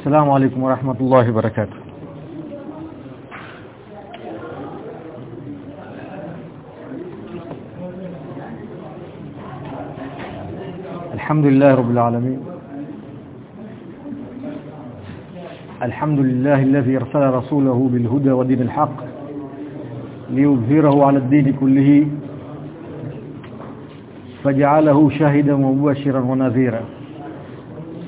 السلام عليكم ورحمة الله وبركاته. الحمد لله رب العالمين. الحمد لله الذي أرسل رسوله بالهدى ودين الحق ليظهره على الدين كله فجعله شاهدا ومبشرا ونذيرا.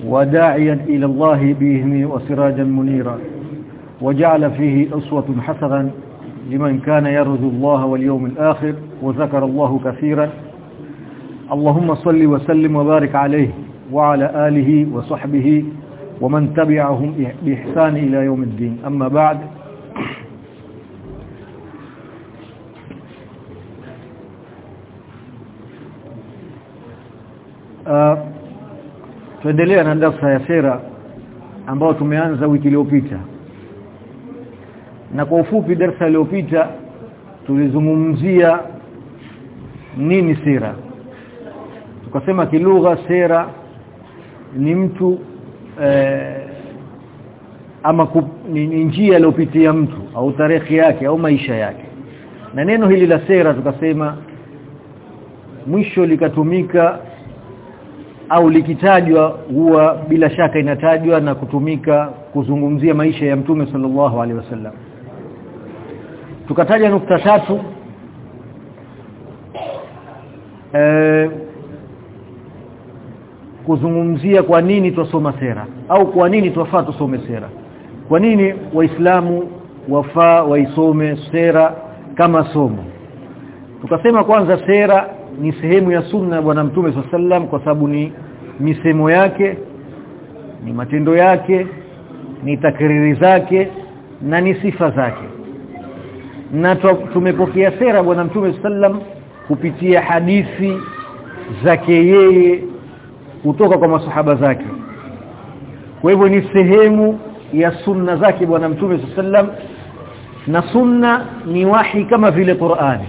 وداعيا إلى الله بإذنه وسراجا منيرا وجعل فيه أسوة حسنا لمن كان يرجو الله واليوم الآخر وذكر الله كثيرا. اللهم صل وسلم وبارك عليه وعلى آله وصحبه ومن تبعهم بإحسان إلى يوم الدين. أما بعد tuendelea na darasa ya sera ambayo tumeanza wiki iliyopita. Na kwa ufupi darasa iliyopita tulizungumzia nini sera? Tukasema kilugha sera ni mtu eh, ama kup, ni, ni njia aliyopitia mtu au tarehe yake au maisha yake. Na neno hili la sera tukasema mwisho likatumika au likitajwa huwa bila shaka inatajwa na kutumika kuzungumzia maisha ya mtume sallallahu alaihi wasallam. Tukataja nukta tatu. E, kuzungumzia kwa nini twasoma sera au kwa nini twafaa tusome sera. Kwa nini waislamu wafaa waisome sera kama somo? Tukasema kwanza sera ni sehemu ya sunna ya bwana mtume sallam kwa sababu ni misemo yake ni matendo yake ni takriri zake na ni sifa zake. Na tumepokea sera bwana mtume sallam kupitia hadithi zake yeye kutoka kwa masahaba zake. Kwa hivyo ni sehemu ya sunna zake bwana mtume sallam na sunna ni wahi kama vile Qur'ani.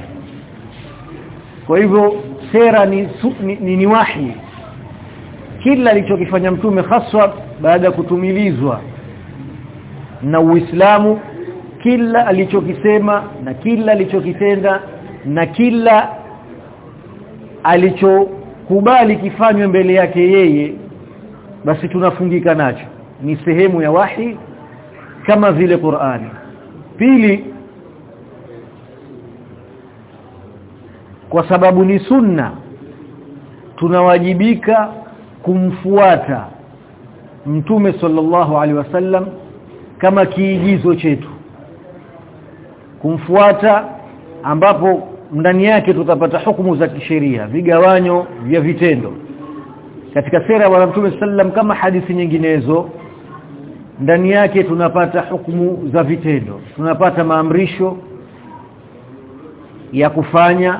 Kwa hivyo sera ni, ni, ni, ni wahi kila alichokifanya mtume haswa baada ya kutumilizwa na Uislamu kila alichokisema na kila alichokitenda na kila alichokubali kifanywe mbele yake yeye basi tunafungika nacho. Ni sehemu ya wahi kama vile Qur'ani. Pili kwa sababu ni sunna tunawajibika kumfuata mtume sallallahu alaihi wasallam kama kiigizo chetu. Kumfuata ambapo ndani yake tutapata hukumu za kisheria vigawanyo vya vitendo. Katika sera ya bwana mtume sallam kama hadithi nyinginezo ndani yake tunapata hukumu za vitendo. Tunapata maamrisho ya kufanya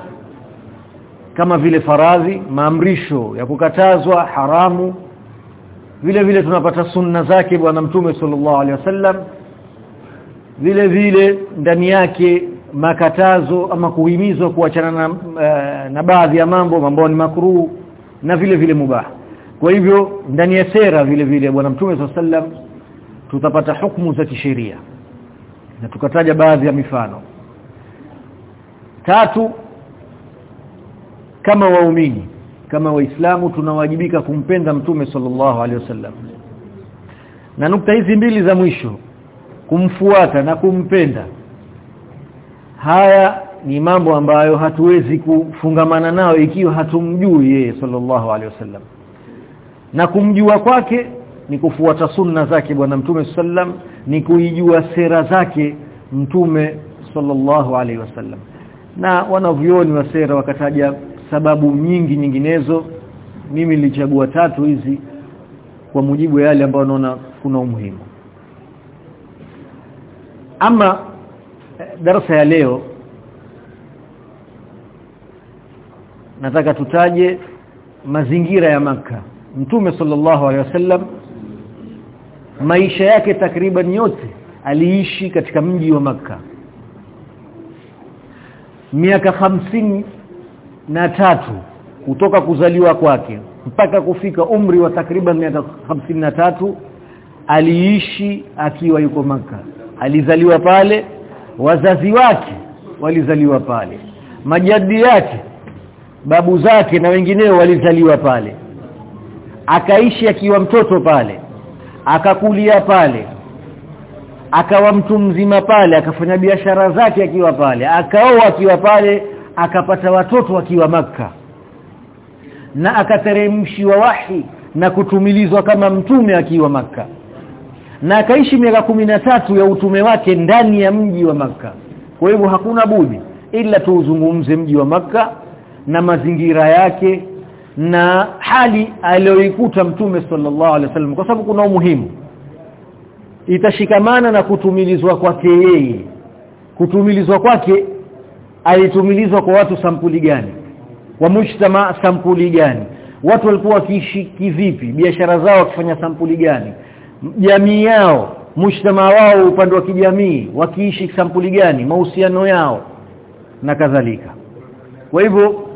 kama vile faradhi maamrisho ya kukatazwa haramu. Vile vile tunapata sunna zake bwana mtume sallallahu alaihi wasallam. Vile vile ndani yake makatazo ama kuhimizwa kuachana na, uh, na baadhi ya mambo mambo ni makruu na vile vile mubah. Kwa hivyo ndani ya sera vile vile bwana mtume sallam tutapata hukumu za kisheria. Na tukataja baadhi ya mifano. Tatu kama waumini kama waislamu tunawajibika kumpenda mtume sallallahu alaihi wasallam. Na nukta hizi mbili za mwisho kumfuata na kumpenda haya ni mambo ambayo hatuwezi kufungamana nao ikiwa hatumjui yeye sallallahu alaihi wasallam. Na kumjua kwake ni kufuata sunna zake bwana mtume sallam ni kuijua sera zake mtume sallallahu alaihi wasallam. Na wanavyoni wa sera wakataja sababu nyingi nyinginezo. Mimi nilichagua tatu hizi kwa mujibu ya yale ambayo naona kuna umuhimu. Ama darasa ya leo nataka tutaje mazingira ya maka mtume sallallahu alaihi wasallam maisha yake takriban yote aliishi katika mji wa maka miaka hamsini na tatu kutoka kuzaliwa kwake mpaka kufika umri wa takriban miaka tatu aliishi akiwa yuko maka alizaliwa pale wazazi wake walizaliwa pale majadi yake babu zake na wengineo walizaliwa pale. Akaishi akiwa mtoto pale akakulia pale akawa mtu mzima pale akafanya biashara zake akiwa pale akaoa akiwa pale akapata watoto akiwa maka na akateremshiwa wahi na kutumilizwa kama mtume akiwa maka na akaishi miaka tatu ya utume wake ndani ya mji wa maka kwa hivyo hakuna budi ila tuuzungumze mji wa maka na mazingira yake na hali aliyoikuta mtume sallallahu alaihi wasallam kwa sababu kuna umuhimu. Itashikamana na kutumilizwa kwake yeye. Kutumilizwa kwake alitumilizwa kwa watu sampuli gani? Wa mujtama sampuli gani? Watu walikuwa wakiishi kivipi? Biashara zao wakifanya sampuli gani? Jamii yao mujtama wao upande wa kijamii wakiishi sampuli gani? Mahusiano yao na kadhalika. Kwa hivyo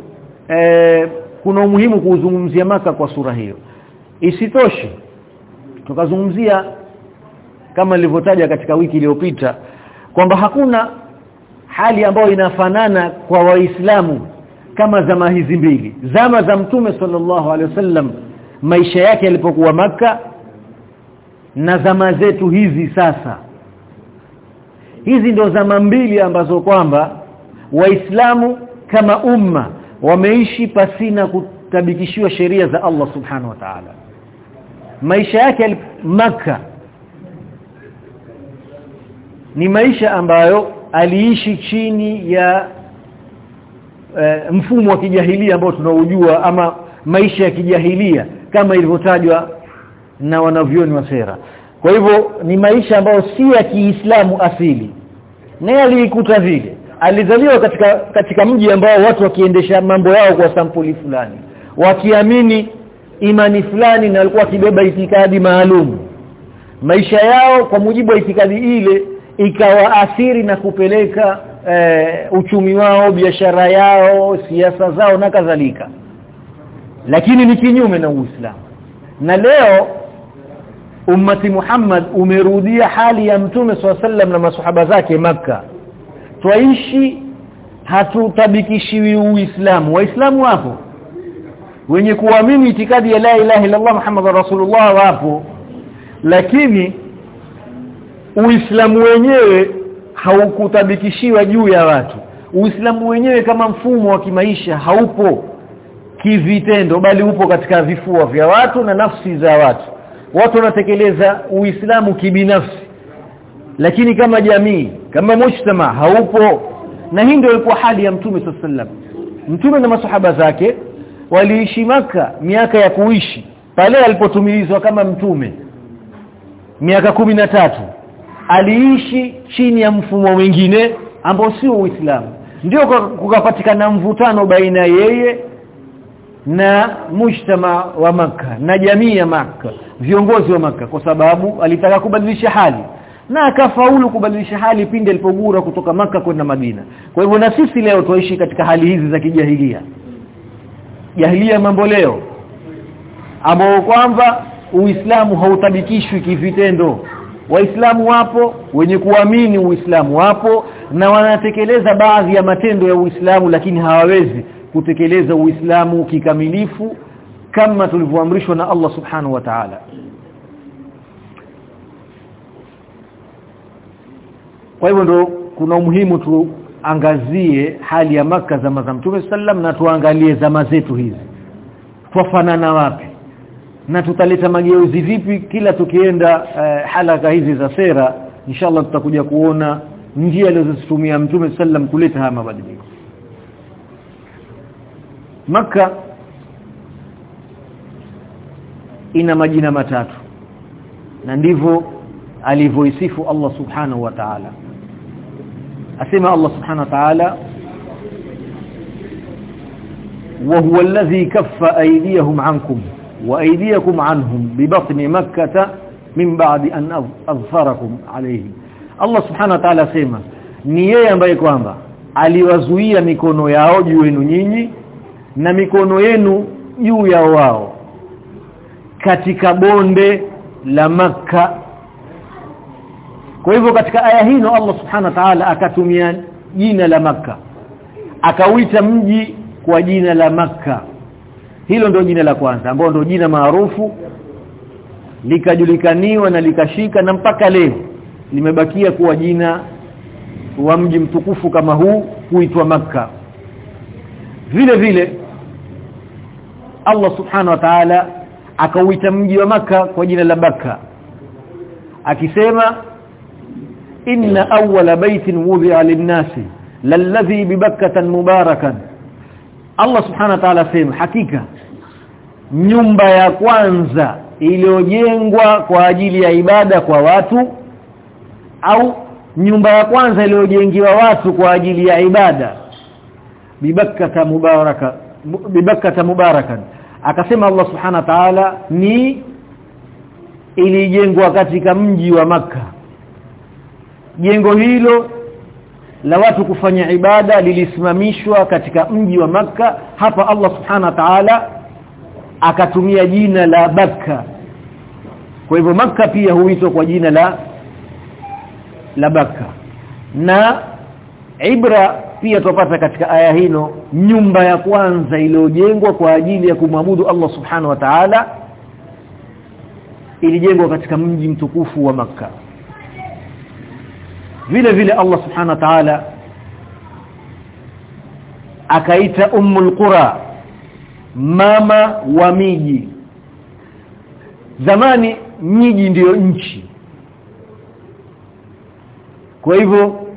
eh, kuna umuhimu kuzungumzia maka kwa sura hiyo. Isitoshe tukazungumzia kama nilivyotaja katika wiki iliyopita kwamba hakuna hali ambayo inafanana kwa waislamu kama zama hizi mbili. Zama za mtume sallallahu alaihi wasallam maisha yake yalipokuwa maka na zama zetu hizi sasa. Hizi ndio zama mbili ambazo kwamba waislamu kama umma wameishi pasina kutabikishiwa sheria za Allah subhanahu wa ta'ala. Maisha yake maka ni maisha ambayo aliishi chini ya e, mfumo wa kijahilia ambao tunaujua ama maisha ya kijahilia kama ilivyotajwa na wanavyoni wa sera. Kwa hivyo ni maisha ambayo si ya Kiislamu asili. Naye aliikuta vile. Alizaliwa katika katika mji ambao watu wakiendesha mambo yao kwa sampuli fulani. Wakiamini imani fulani na walikuwa wakibeba itikadi maalum. Maisha yao kwa mujibu wa itikadi ile ikawaathiri na kupeleka e, uchumi wao biashara yao siasa zao na kadhalika. Lakini ni kinyume na Uislamu. Na leo ummati Muhammad umerudia hali ya mtume sallam na maswahaba zake maka twaishi hatutabikishiwi uislamu. Waislamu wapo. Wenye kuamini itikadi ya la ilaha illa Allah Muhammadur Rasulullah wapo. Lakini uislamu wenyewe haukutabikishiwa juu ya watu. Uislamu wenyewe kama mfumo wa kimaisha haupo kivitendo bali upo katika vifua vya watu na nafsi za watu. Watu wanatekeleza uislamu kibinafsi. Lakini kama jamii kama mujtama haupo. Na hii ndio ilikuwa hali ya mtume sallam mtume na masahaba zake waliishi maka miaka ya kuishi pale alipotumilizwa kama mtume. Miaka kumi na tatu aliishi chini ya mfumo mwingine ambao sio Uislamu. Ndio kukapatikana mvutano baina yeye na mujtama wa maka na jamii ya maka viongozi wa maka kwa sababu alitaka kubadilisha hali. Na akafaulu kubadilisha hali pindi alipogura kutoka maka kwenda Madina. Kwa hivyo na sisi leo tuishi katika hali hizi za kijahilia. Jahilia mambo leo ambao kwamba Uislamu hautabikishwi kivitendo Waislamu wapo wenye kuamini Uislamu wapo na wanatekeleza baadhi ya matendo ya Uislamu lakini hawawezi kutekeleza Uislamu kikamilifu kama tulivyoamrishwa na Allah Subhanahu wa Ta'ala. Kwa hivyo ndo kuna umuhimu tuangazie hali ya maka zama za Mtume sallam na tuangalie zama zetu hizi. Twafanana wapi na tutaleta mageuzi vipi kila tukienda uh, halaka hizi za sera inshallah tutakuja kuona njia alizozitumia Mtume sallam kuleta haya mabadiliko maka ina majina matatu na ndivyo alivyoisifu Allah subhanahu wa ta'ala asema Allah subhanahu wa ta'ala وهو الذي كف ايديهم عنكم وايديكم عنهم ببطن مكة من بعد ان اظفركم عليهم Allah subhanahu wa ta'ala asema ni yeye ambaye kwamba aliwazuia mikono yao juu yenu nyinyi na mikono yenu juu ya wao katika bonde la maka kwa hivyo katika aya hino Allah subhanahu wa ta'ala akatumia jina la maka akauita mji kwa jina la maka hilo ndio jina la kwanza ambao ndio jina maarufu likajulikaniwa na likashika na mpaka leo limebakia kuwa jina wa mji mtukufu kama huu kuitwa maka vile vile Allah subhanahu wa ta'ala akauita mji wa maka kwa jina la Bakka akisema inna awwala baitin wudi'a lin-nasi lalladhi bibakkatan mubarakan. Allah subhanahu wa ta'ala sema hakika nyumba ya kwanza iliyojengwa kwa ajili ya ibada kwa watu au nyumba ya kwanza iliyojengiwa watu kwa ajili ya ibada. Bibakkata mubaraka bibakkata mubarakan. Akasema Allah subhanahu wa ta'ala ni ilijengwa katika mji wa maka jengo hilo la watu kufanya ibada lilisimamishwa katika mji wa maka hapa Allah subhanahu wa ta'ala akatumia jina la Bakka. Kwa hivyo maka pia huitwa kwa jina la la Bakka. Na ibra pia tupata katika aya hino nyumba ya kwanza iliyojengwa kwa ajili ya kumwabudu Allah subhanahu wa ta'ala ilijengwa katika mji mtukufu wa maka vile vile Allah subhanahu wa ta'ala akaita ummul qura mama wa miji. Zamani miji ndiyo nchi. Kwa hivyo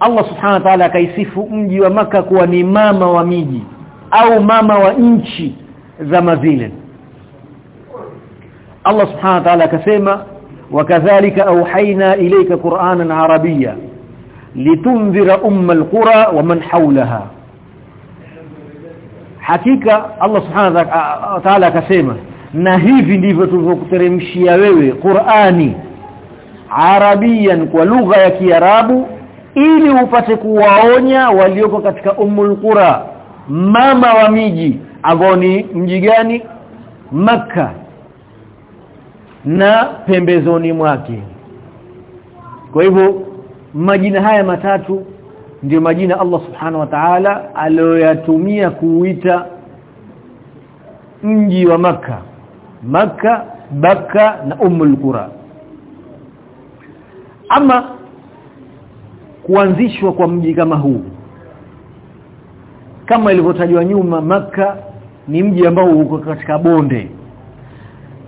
Allah subhanahu wa ta'ala akaisifu mji wa maka kuwa ni mama wa miji au mama wa nchi zama zile Allah subhanahu wa ta'ala akasema wakadhalika auhaina ilayka qur'anan arabiyya litunzira umma alqura wa man hawlaha hakika Allah subhanahu wa ta'ala akasema na hivi ndivyo tulivyokuteremshia wewe Qur'ani Arabian kwa lugha ya Kiarabu ili upate kuwaonya walioko katika umul qura mama wa miji ambao ni mji gani? Maka na pembezoni mwake. Kwa hivyo majina haya matatu ndio majina Allah subhanahu wa ta'ala aliyoyatumia kuuita mji wa maka maka Baka na Ummul Qura. Ama kuanzishwa kwa mji kama huu. Kama ilivyotajwa nyuma maka ni mji ambao uko katika bonde.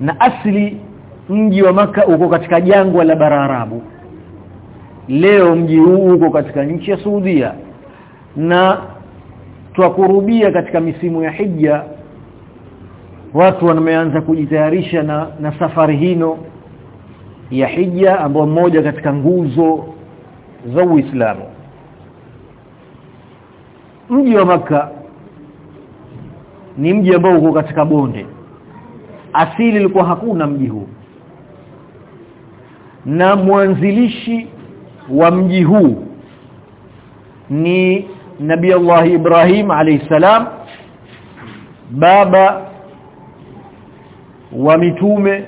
Na asili mji wa maka uko katika jangwa la bara Arabu leo mji huu uko katika nchi ya Saudia. Na twakurubia katika misimu ya hija watu wameanza kujitayarisha na, na safari hino ya hija ambayo mmoja katika nguzo za Uislamu. Mji wa maka ni mji ambao uko katika bonde. Asili ilikuwa hakuna mji huu. Na mwanzilishi wa mji huu ni nabi Allah Ibrahim alayhi salam baba wa mitume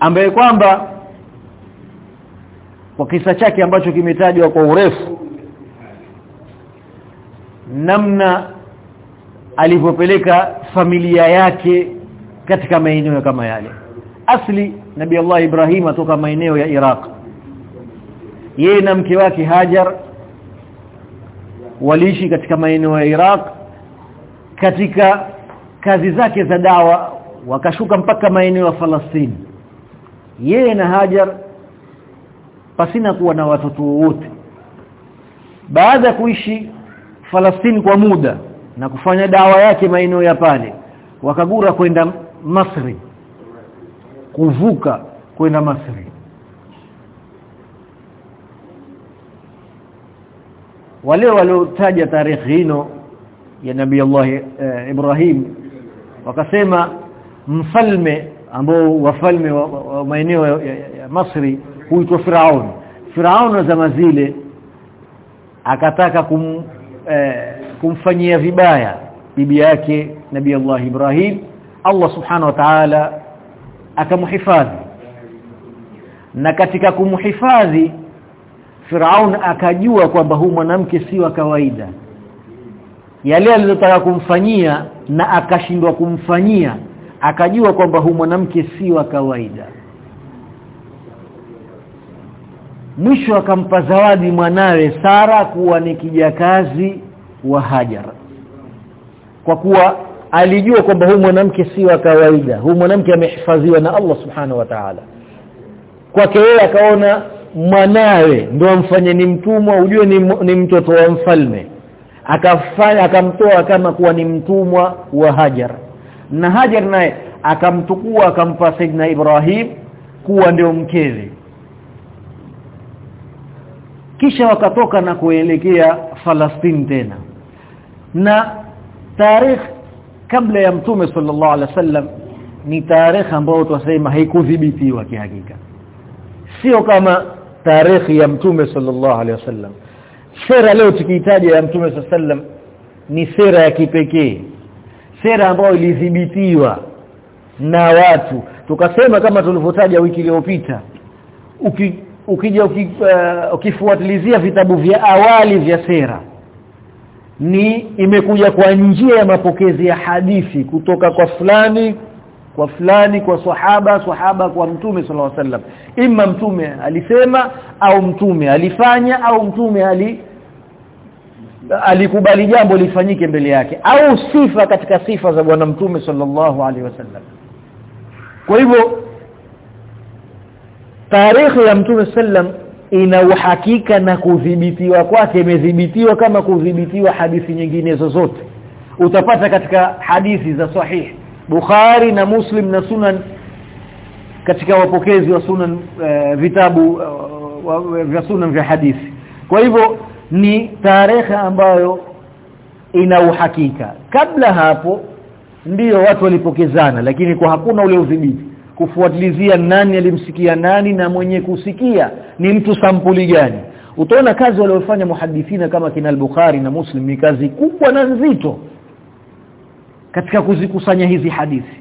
ambaye kwamba kwa kisa chake ambacho kimetajwa kwa urefu namna alivyopeleka familia yake katika maeneo kama yale asli nabi Allah Ibrahim atoka maeneo ya Iraq. Yeye na mke wake Hajar waliishi katika maeneo ya Iraq. Katika kazi zake za dawa wakashuka mpaka maeneo ya Falastini yeye na Hajar pasina kuwa na watoto wote. Baada ya kuishi Falastini kwa muda na kufanya dawa yake maeneo ya pale wakagura kwenda Masri kuvuka kwenda Masri. Wale waliotaja tarehe hino ya Nabii Allah eh, Ibrahim wakasema mfalme ambao wafalme wa, wa, wa maeneo ya, ya, ya Masri huitwa Firaun. Firaun zama zile akataka kum, eh, kumfanyia vibaya bibi yake Nabii Allah Ibrahim. Allah subhanahu wa ta'ala akamhifadhi. Na katika kumhifadhi Firaun akajua kwamba huyu mwanamke si wa kawaida. Yale alizotaka kumfanyia na akashindwa kumfanyia akajua kwamba huyu mwanamke si wa kawaida. Mwisho akampa zawadi mwanawe Sara kuwa ni kijakazi wa Hajar. Kwa kuwa alijua kwamba huyu mwanamke si wa kawaida. Huyu mwanamke amehifadhiwa na Allah subhanahu wa ta'ala. Kwake yeye akaona mwanawe ndio amfanye ni mtumwa ujue ni, ni mtoto wa mfalme. Akafanya akamtoa kama kuwa ni mtumwa wa Hajar. Na Hajar naye akamtukua akampa Saidna Ibrahim kuwa ndio mkewe. Kisha wakatoka na kuelekea Falastini tena. Na tarikh kabla ya mtume sallallahu alaihi wasallam ni tarehe ambayo tunasema haikudhibitiwa kihakika. Sio kama tarehe ya mtume sallallahu alaihi wasallam. Sera leo tukihitaji ya mtume sallallahu alaihi ni sera ya kipekee. Sera ambayo ilidhibitiwa na watu. Tukasema kama tulivyotaja wiki iliyopita uki, ukija uki, uh, ukifuatilizia vitabu vya awali vya sera ni imekuja kwa njia ya mapokezi ya hadithi kutoka kwa fulani kwa fulani kwa sahaba sahaba kwa mtume sallallahu alaihi wasallam. Imma mtume alisema au mtume alifanya au mtume ali alikubali jambo lifanyike mbele yake au sifa katika sifa za bwana mtume sallallahu alaihi wasallam. Kwa hivyo tarehe ya mtume sallam ina uhakika na kudhibitiwa kwake imedhibitiwa kama kudhibitiwa hadithi nyingine zozote. Utapata katika hadithi za sahihi Bukhari na Muslim na Sunan katika wapokezi wa Sunan uh, vitabu uh, vya Sunan vya hadithi. Kwa hivyo ni tarehe ambayo ina uhakika. Kabla hapo ndiyo watu walipokezana lakini kwa hakuna ule udhibiti kufuatilizia nani alimsikia nani na mwenye kusikia ni mtu sampuli gani. Utaona kazi waliofanya muhadithina kama kina al-Bukhari na Muslim ni kazi kubwa na nzito katika kuzikusanya hizi hadithi.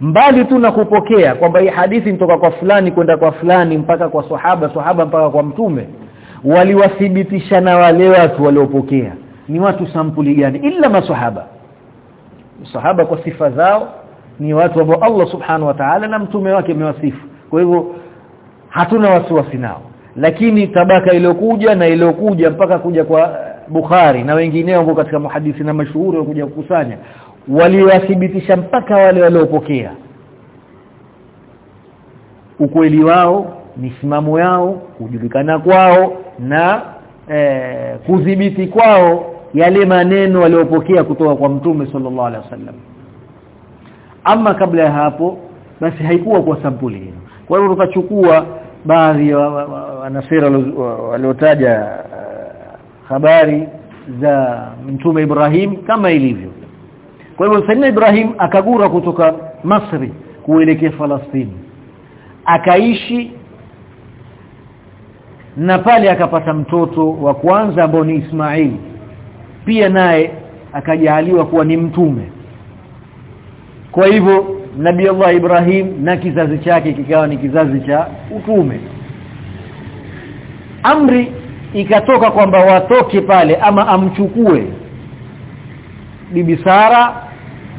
Mbali tu na kupokea kwamba hii hadithi kutoka kwa fulani kwenda kwa fulani mpaka kwa sahaba sahaba mpaka kwa mtume waliwathibitisha na wale watu waliopokea. Ni watu sampuli gani? Ila masahaba. Sahaba kwa sifa zao ni watu ambao Allah subhanahu wa ta'ala na mtume wake amewasifu. Kwa hivyo hatuna wasiwasi nao. Lakini tabaka iliyokuja na iliyokuja mpaka kuja kwa Bukhari na wengineo ambao katika muhadithi na mashuhuri kuja kukusanya waliwathibitisha mpaka wale waliopokea. Ukweli wao misimamo yao kujulikana kwao na eh, kudhibiti kwao yale maneno waliopokea kutoka kwa mtume sallallahu alaihi wasallam ama kabla ya hapo basi haikuwa kwa sampuli hiyo. Kwa hiyo tukachukua baadhi ya wanasera waliotaja habari za mtume Ibrahim kama ilivyo. Kwa hivyo Sayyidina Ibrahim akagura kutoka Masri kuelekea Falastini. Akaishi na pale akapata mtoto wa kwanza ambao ni Ismail. Pia naye akajaliwa kuwa ni mtume kwa hivyo Nabii Allah Ibrahim na kizazi chake kikawa ni kizazi cha utume. Amri ikatoka kwamba watoke pale ama amchukue bibi Sara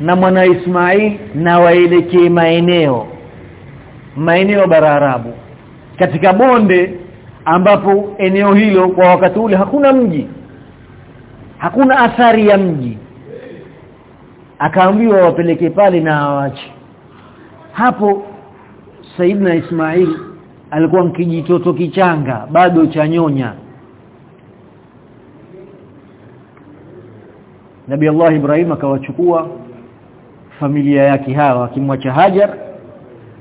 na mwana Ismail na waelekee maeneo maeneo bara Arabu katika bonde ambapo eneo hilo kwa wakati ule hakuna mji hakuna athari ya mji akaambiwa wapeleke pale na awache hapo Saidna Ismail alikuwa mkijitoto kichanga bado cha nyonya. Nabii Allah Ibrahim akawachukua familia yake hawa akimwacha Hajar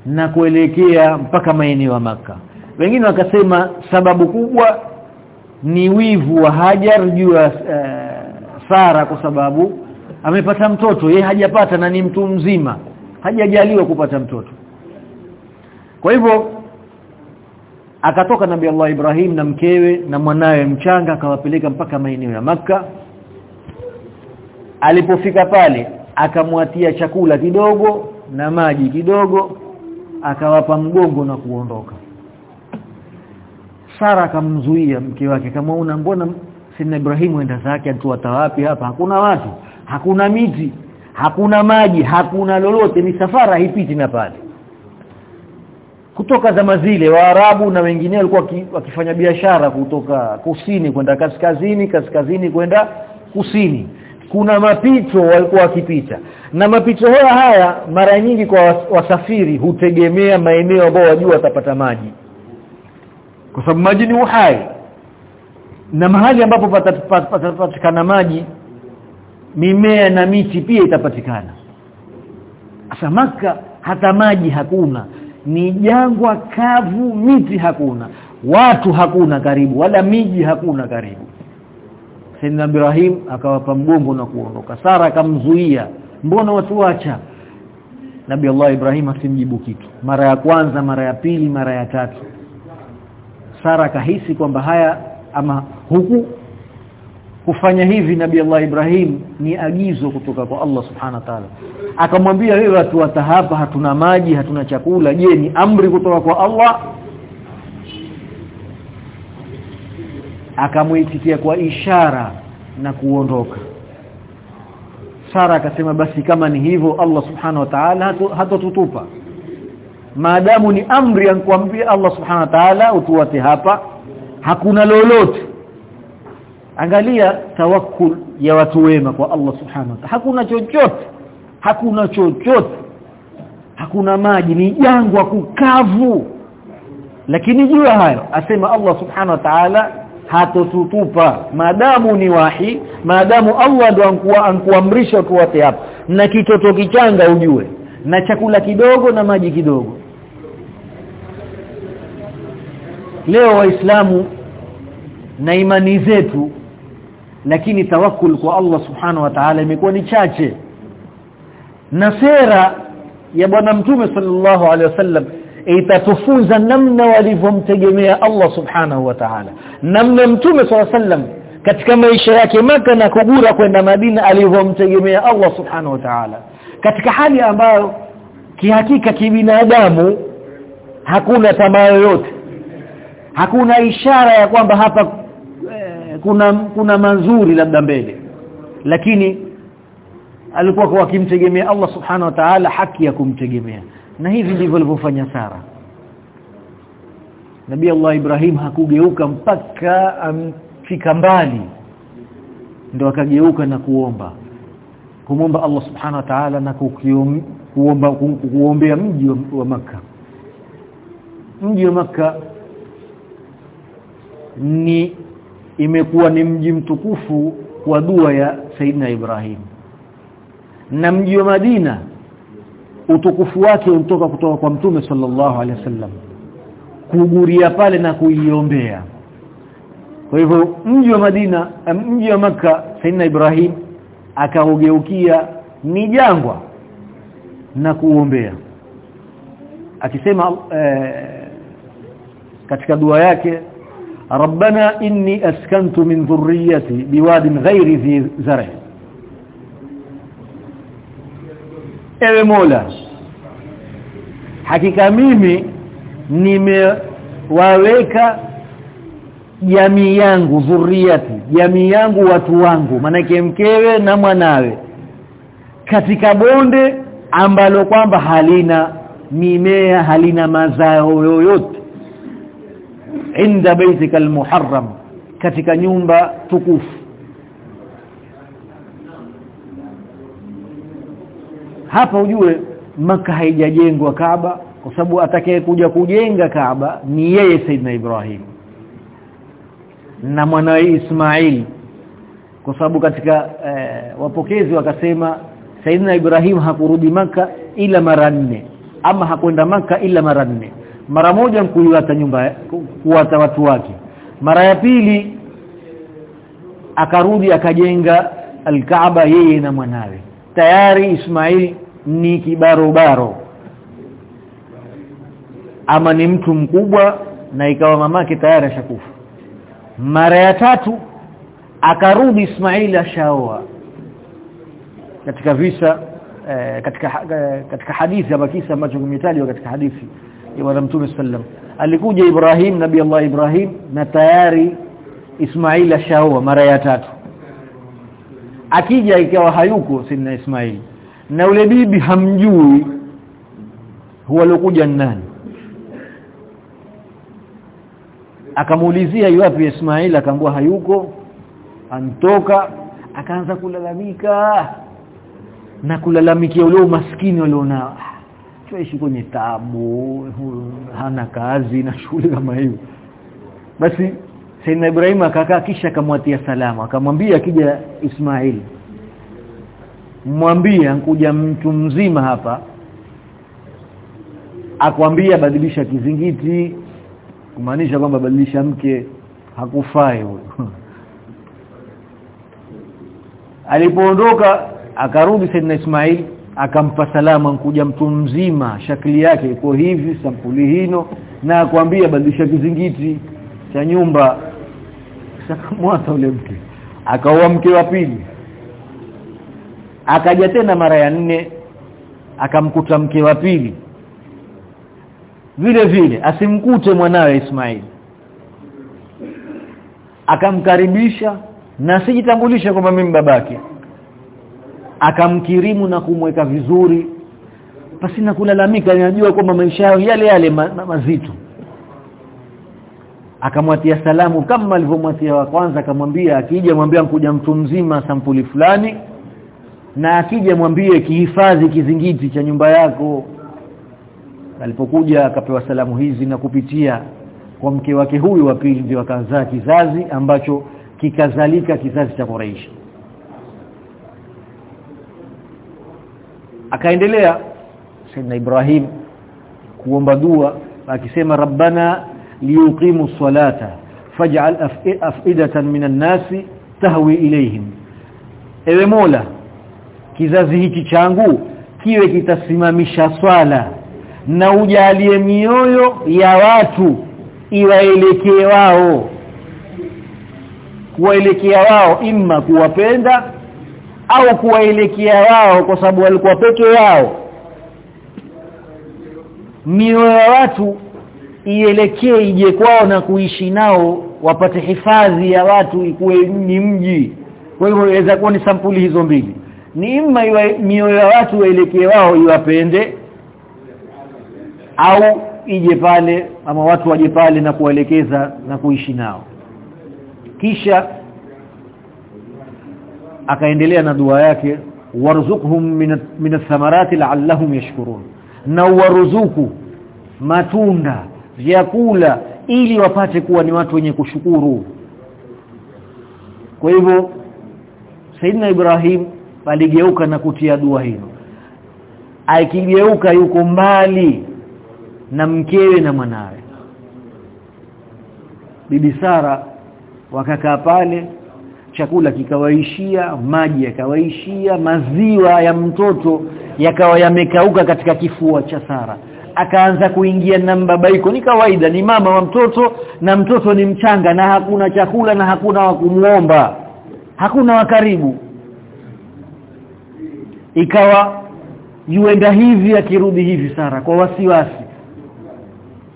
na kuelekea mpaka maeneo ya maka wengine wakasema sababu kubwa ni wivu wa Hajar juu ya uh, Sara kwa sababu amepata mtoto yeye hajapata na ni mtu mzima. Hajajaliwa kupata mtoto. Kwa hivyo akatoka nabii Allah Ibrahim na mkewe na mwanawe mchanga akawapeleka mpaka maeneo ya maka alipofika pale akamwatia chakula kidogo na maji kidogo akawapa mgongo na kuondoka. Sara akamzuia mke wake kama una mbona Sina Ibrahimu enda zake atuata wapi hapa? Hakuna watu hakuna miti hakuna maji hakuna lolote. Ni safara haipiti na pale. Kutoka zama zile waarabu na wengine walikuwa wakifanya biashara kutoka kusini kwenda kaskazini kaskazini kwenda kusini. Kuna mapito walikuwa wakipita. Na mapito haya haya mara nyingi kwa wasafiri hutegemea maeneo ambayo wajua watapata maji. Kwa sababu maji ni uhai. Na mahali ambapo patapatikana maji mimea na miti pia itapatikana. Sasa maka hata maji hakuna ni jangwa kavu miti hakuna watu hakuna karibu wala miji hakuna karibu. Sayyidina Ibrahim akawapa mgongo na kuondoka. Sara akamzuia. Mbona watu wacha? Nabii Allah Ibrahim asimjibu kitu. Mara ya kwanza mara ya pili mara ya tatu. Sara kahisi kwamba haya ama huku kufanya hivi Nabii Allah Ibrahim ni agizo kutoka kwa Allah Subhanahu wa Ta'ala. Akamwambia wewe watu hapa hatuna maji hatuna chakula. Je ni amri kutoka kwa Allah? Akamuitikia kwa ishara na kuondoka. Sara akasema basi kama ni hivyo Allah Subhanahu wa Ta'ala hatotutupa maadamu ni amri ankuambia Allah Subhanahu wa Ta'ala utuwate hapa hakuna lolote angalia tawakkul ya watu wema kwa Allah Subhanahu wa Ta'ala. Hakuna chochote hakuna chochote hakuna maji ni jangwa kukavu. Lakini jua hayo asema Allah Subhanahu wa Ta'ala hatotutupa. Madamu ni wahi madamu Allah ndo ankuwa ankuamrisha tuwate hapa. Na kitoto kichanga ujue na chakula kidogo na maji kidogo. Leo waislamu na imani zetu lakini tawakkul kwa Allah subhanahu wa ta'ala imekuwa ni chache. Na sera ya bwana mtume sallallahu alaihi wasallam itatufunza namna walivyomtegemea Allah subhanahu wa ta'ala. Namna mtume sallallahu wasallam katika maisha yake maka na kugura kwenda Madina alivyomtegemea Allah subhanahu wa ta'ala. Katika hali ambayo kihakika kibinadamu hakuna tamaa yoyote. Hakuna ishara ya kwamba hapa kuna kuna mazuri labda mbele. Lakini alikuwa kwa akimtegemea Allah subhanahu wa ta'ala haki ya kumtegemea. Na hivi ndivyo alivyofanya Sara. Nabii Allah Ibrahim hakugeuka mpaka amfika mbali. Ndio akageuka na kuomba. Kumomba Allah subhanahu wa ta'ala na kuomba kuombea mji wa maka mji wa maka ni imekuwa ni mji mtukufu wa dua ya Saidina Ibrahim. Na mji wa Madina utukufu wake unatoka kutoka kwa mtume sallallahu alaihi wasallam kuguria pale na kuiombea. Kwa hivyo mji wa Madina mji wa maka Saidina Ibrahim akaugeukia ni jangwa na kuombea. Akisema eh, katika dua yake ربنا إني أسكنت من ذريتي بواد غير ذي زرع ewe mola hakika mimi nimewaweka jamii yangu dhurriati jamii yangu watu wangu manake mkewe na mwanawe katika bonde ambalo kwamba halina mimea halina mazao yoyote inda baitika almuharram katika nyumba tukufu. Hapa ujue maka haijajengwa Kaaba kwa sababu atakaye kuja kujenga Kaaba ni yeye Saidna Ibrahim na mwanawe Ismail. Kwa sababu katika eh, wapokezi wakasema Saidna Ibrahim hakurudi maka ila mara nne ama hakwenda maka ila mara nne mara moja kuiwata nyumba kuwata watu wake. Mara ya pili akarudi akajenga alkaaba yeye na mwanawe. Tayari Ismail ni kibarobaro. Ama ni mtu mkubwa na ikawa mamake tayari ashakufa. Mara ya tatu akarudi Ismail ashaoa. Katika visa eh, katika eh, katika hadithi ama kisa ambacho kimetajwa katika hadithi bwana mtume sallam alikuja Ibrahim nabii Allah Ibrahim na tayari Ismail ashaoa mara ya tatu. Akija ikawa hayuko sina Ismail. Na ule bibi hamjui huwa alokuja nani. Akamuulizia yupi Ismail? Akaambua hayuko. Antoka akaanza kulalamika. Na kulalamikia ule umaskini waliona tuishi kwenye tabu hana kazi na shughuli kama hiyo. Basi Sayyid Ibrahim akakaa kisha akamwatia salama akamwambia akija Ismail mwambie ankuja mtu mzima hapa akwambia badilisha kizingiti kumaanisha kwamba badilisha mke hakufai huyo alipoondoka akarudi Sayyid Ismail akampa salama nkuja mtu mzima shakili yake iko hivi sampuli hino na akwambia badilisha kizingiti cha nyumba. Sakamwata ule mke. Akaoa mke wa pili. Akaja tena mara ya nne akamkuta mke wa pili. Vile vile asimkute mwanawe Ismail. Akamkaribisha na sijitambulisha kwamba mimi babake akamkirimu na kumweka vizuri. Basi na kulalamika anajua kwamba maisha yao yale yale ma, ma, mazito. Akamwatia salamu kama alivyomwatia wa kwanza akamwambia akija mwambie nkuja mtu mzima sampuli fulani na akija mwambie kihifadhi kizingiti cha nyumba yako. Alipokuja akapewa salamu hizi na kupitia kwa mke wake huyu wa pili ndio akazaa kizazi ambacho kikazalika kizazi cha Quraysh akaendelea Sayyidina Ibrahim kuomba dua akisema rabbana liyuqimu salata faj'al af'idatan minan nasi tahwi ilayhim. Ewe Mola kizazi hiki changu kiwe kitasimamisha swala na ujalie mioyo ya watu iwaelekee wao kuwaelekea wao imma kuwapenda au kuwaelekea wao kwa sababu walikuwa peke yao. Mioyo ya watu ielekee ije kwao na kuishi nao wapate hifadhi ya watu ikuwe ni mji. Kwa hivyo inaweza kuwa ni sampuli hizo mbili. Ni imma mioyo ya watu waelekee wao iwapende au ije pale ama watu waje pale na kuwaelekeza na kuishi nao. Kisha akaendelea na dua yake warzuqhum min athamarati la'allahum yashkurun. Na waruzuku matunda vyakula ili wapate kuwa ni watu wenye kushukuru. Kwa hivyo Saidina Ibrahim aligeuka na kutia dua hilo. Akigeuka yuko mbali na mkewe na mwanawe. Bibi Sara wakakaa pale chakula kikawaishia maji yakawaishia maziwa ya mtoto yakawa yamekauka katika kifua cha Sara. Akaanza kuingia na mbabaiko. Ni kawaida ni mama wa mtoto na mtoto ni mchanga na hakuna chakula na hakuna wa kumuomba hakuna wa karibu. Ikawa yuenda hivi akirudi hivi Sara kwa wasiwasi.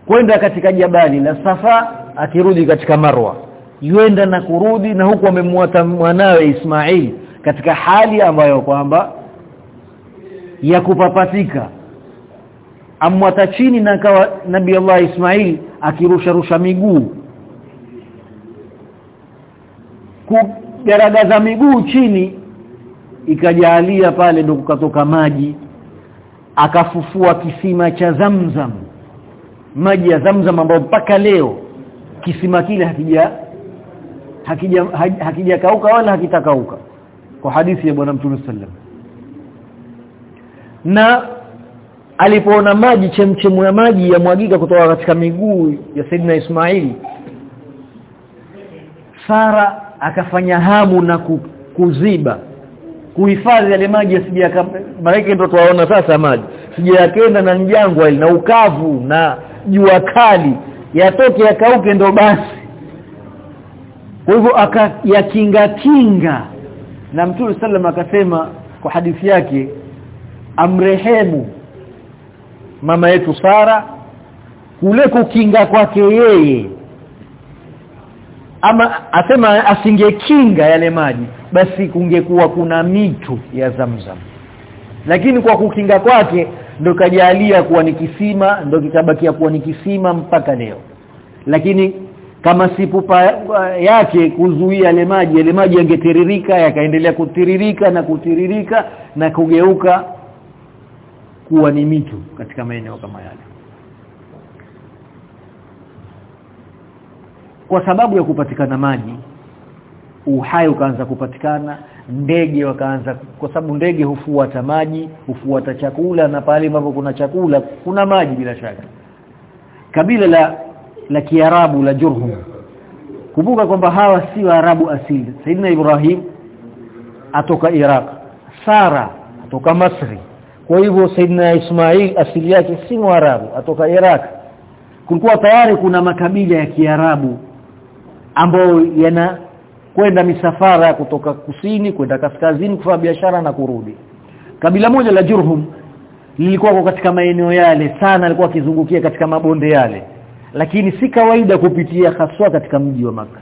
Kwenda katika jabali la Safa akirudi katika Marwa yuenda na kurudi na huku amemwata mwanawe Ismail katika hali ambayo kwamba ya kupapatika. Amwata chini na akawa nabii Allah Ismail akirusha rusha miguu. Kugaragaza miguu chini ikajalia pale ndo kukatoka maji akafufua kisima cha Zamzam maji ya Zamzam ambayo mpaka leo kisima kile hakija hakija hakijakauka wala hakitakauka. Kwa hadithi ya bwana mtume sallam na alipoona maji chemchemu ya maji yamwagika kutoka katika miguu ya Saidina Ismaili Sara akafanya hamu na kuziba kuhifadhi yale maji asije malaika ndio tuwaona sasa maji sije yakenda na njangwa na ukavu na jua kali yatoke yakauke ndo basi kwa hivyo akayakinga kinga na Mtume sallam akasema kwa hadithi yake amrehemu mama yetu Sara kule kukinga kwake yeye. Ama asema asingekinga yale maji basi kungekuwa kuna mito ya Zamzam. Lakini kwa kukinga kwake ndo kajalia kuwa ni kisima ndo kikabakia kuwa ni kisima mpaka leo. Lakini kama si pupa yake kuzuia yale maji yale maji yangetiririka yakaendelea kutiririka na kutiririka na kugeuka kuwa ni mito katika maeneo kama yale. Kwa sababu ya kupatikana maji uhai ukaanza kupatikana ndege wakaanza kwa sababu ndege hufuata maji hufuata chakula na pale ambapo kuna chakula kuna maji bila shaka. Kabila la la Kiarabu la Jurhum. Kumbuka kwamba hawa si Waarabu asili. Saidina Ibrahim atoka Iraq Sara atoka Masri. Kwa hivyo Saidina Ismail asili yake si Waarabu atoka Iraq. Kulikuwa tayari kuna makabila ya Kiarabu ambayo yana kwenda misafara kutoka kusini kwenda kaskazini kufanya biashara na kurudi. Kabila moja la Jurhum lilikuwa katika maeneo yale sana alikuwa akizungukia katika mabonde yale lakini si kawaida kupitia haswa katika mji wa maka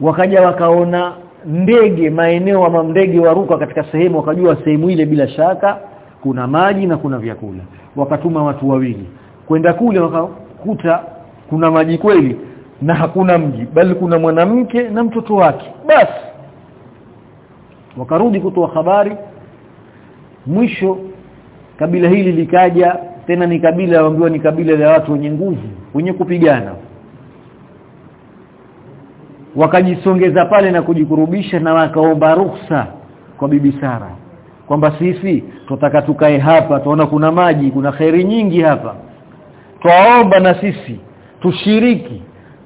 wakaja wakaona ndege maeneo ama ndege waruka katika sehemu wakajua sehemu ile bila shaka kuna maji na kuna vyakula. Wakatuma watu wawili. Kwenda kule wakakuta kuna maji kweli na hakuna mji bali kuna mwanamke na mtoto wake. Basi wakarudi kutoa habari. Mwisho kabila hili likaja tena ni kabila waambiwa ni kabila la watu wenye nguvu wenye kupigana. Wakajisongeza pale na kujikurubisha na wakaomba ruhusa kwa bibi Sara. Kwamba sisi tutaka tukae hapa tuona kuna maji kuna khairi nyingi hapa. Twaomba na sisi tushiriki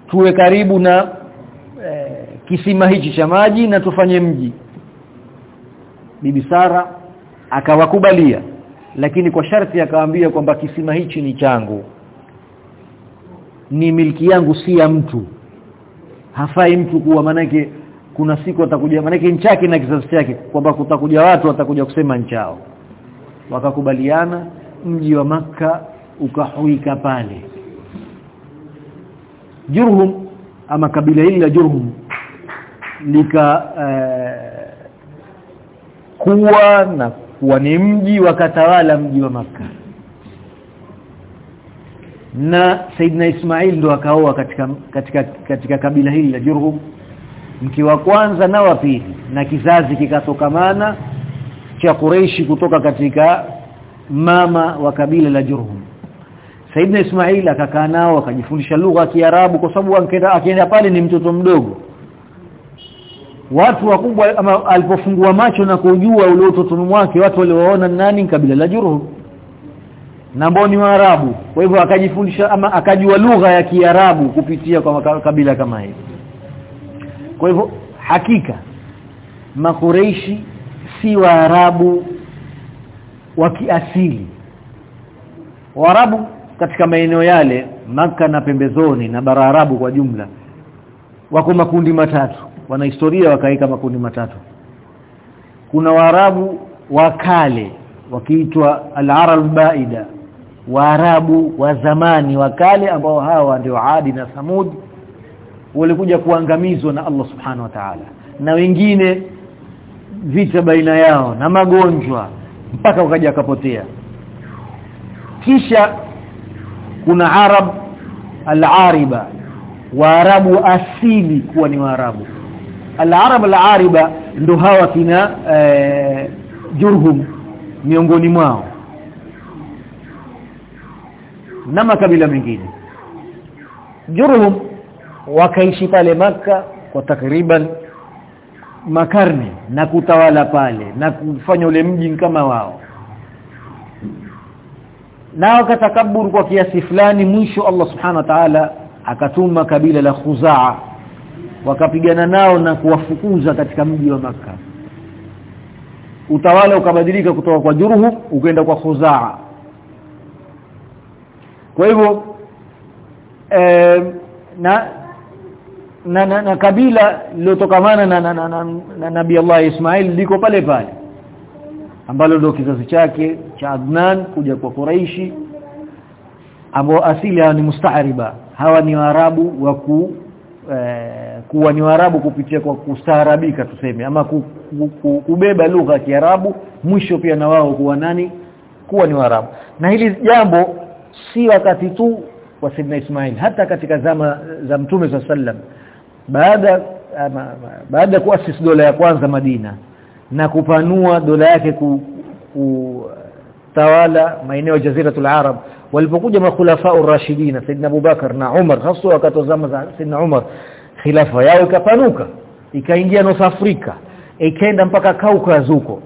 tuwe karibu na e, kisima hichi cha maji na tufanye mji. Bibi Sara akawakubalia lakini kwa sharti akawaambia kwamba kisima hichi ni changu. Ni milki yangu si ya mtu. Hafai mtu kuwa manake kuna siku atakuja manake nchake na kizazi chake kwamba kutakuja watu watakuja kusema nchao wakakubaliana mji wa maka ukahuika pale. Jurhum ama kabila hili la Jurhum lika uh, kuwa na kuwa ni mji wakatawala mji wa maka na Saidna Ismail ndo akaoa katika katika katika kabila hili la Jurhum. Mke wa kwanza na wa pili na kizazi kikatokamana cha Quraishi kutoka katika mama wa kabila la Jurhum. Saidna Ismail akakaa nao akajifundisha lugha ya Kiarabu kwa sababu akienda akienda pale ni mtoto mdogo watu wakubwa alipofungua macho na kujua ule utotoni wake watu walioona nani? Kabila la Jurhum na ambao ni Waarabu. Kwa hivyo akajifundisha ama akajua lugha ya Kiarabu kupitia kwa kabila kama hili kwa hivyo hakika makureishi si Waarabu wa kiasili. Waarabu katika maeneo yale maka na pembezoni na bara Arabu kwa jumla wako makundi matatu wana historia wakaika makundi matatu. Kuna Waarabu wa kale wakiitwa al-Arab baida Waarabu wa zamani wa kale ambao hawa ndio Adi na Samud walikuja kuangamizwa na Allah Subhanahu wa Ta'ala. Na wengine vita baina yao na magonjwa mpaka wakaja akapotea kisha kuna Arab al-Ariba Waarabu asili kuwa ni Waarabu al-Arab al-Ariba ndo hawa kina eh, Jurhum miongoni mwao. Na makabila mengine. Jurhum wakaishi pale maka kwa takriban makarne na kutawala pale na kufanya ule mji kama wao. Na wakatakaburu kwa kiasi fulani mwisho Allah subhanahu wa ta'ala akatuma kabila la Khuzaa wakapigana nao na kuwafukuza katika mji wa maka utawala ukabadilika kutoka kwa Jurhum ukaenda kwa Khuzaa. Kwa hivyo eh, na na, na, na kabila lilotokamana na, na, na, na, na Nabii Allah Ismail liko pale pale ambalo ndio kizazi chake cha Adnan kuja kwa Quraishi ambao asili hawa ni musta'riba. Hawa ni Waarabu wa ku eh, kuwa ni Waarabu kupitia kwa kustaarabika tuseme ama ku, ku, ku, kubeba lugha ya Kiarabu mwisho pia na wao kuwa nani? Kuwa ni Waarabu. Na hili jambo si wakati tu wa Sidna Ismail hata katika zama za Mtume za sallam baada ama, baada ya kuasisi dola ya kwanza Madina na kupanua dola yake ku, kutawala maeneo ya jaziratul arab walipokuja makhulafa ar-rashidin Saidna Abubakar na Umar hasa wakati wa zama za Saidna Umar khilafa yao ikapanuka ikaingia North Africa ikaenda mpaka Caucasus huko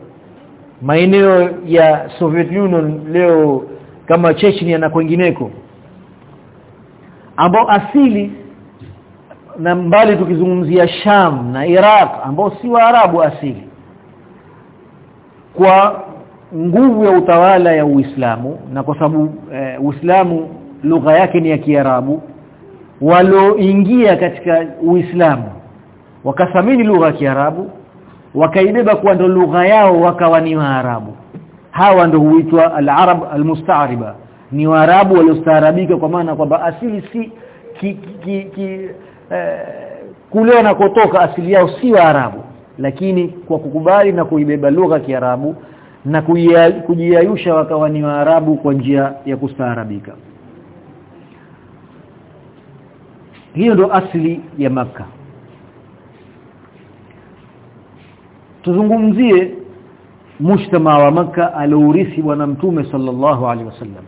maeneo ya Soviet Union leo kama Chechnya na kwingineko ambao asili na mbali tukizungumzia Sham na Iraq ambao si Waarabu asili kwa nguvu ya utawala ya Uislamu na kwa sababu e, Uislamu lugha yake ni ya Kiarabu walioingia katika Uislamu wakathamini lugha ya Kiarabu wakaibeba kuwa ndo lugha yao wakawa ni Waarabu. Hawa ndo huitwa al-Arab al-musta'riba ni Waarabu waliostaarabika kwa maana kwamba asili si ki, ki, ki, eh, kule wanakotoka asili yao si Waarabu. Lakini kwa kukubali na kuibeba lugha ya Kiarabu na kujiayusha wakawa ni Waarabu kwa njia ya kustaarabika hiyo ndo asili ya maka tuzungumzie mshtama wa maka aliourithi bwana mtume sallallahu alaihi wasallam.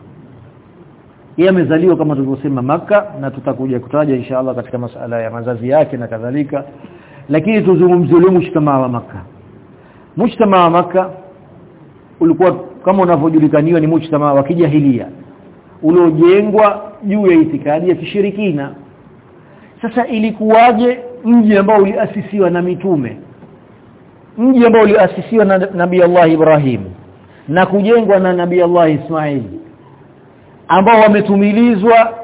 Yeye amezaliwa kama tulivyosema maka na tutakuja kutaja inshallah katika masala ya mazazi yake na kadhalika. Lakini tuzungumzie ule mshtama wa maka mshtama wa maka ulikuwa kama unavyojulikaniwa ni mshtama wa kijahilia uliojengwa juu ya itikadi ya kishirikina sasa ilikuwaje mji ambao uliasisiwa na mitume? Mji ambao uliasisiwa na nabii Allah Ibrahim na kujengwa na nabii Allah Ismail ambao wametumilizwa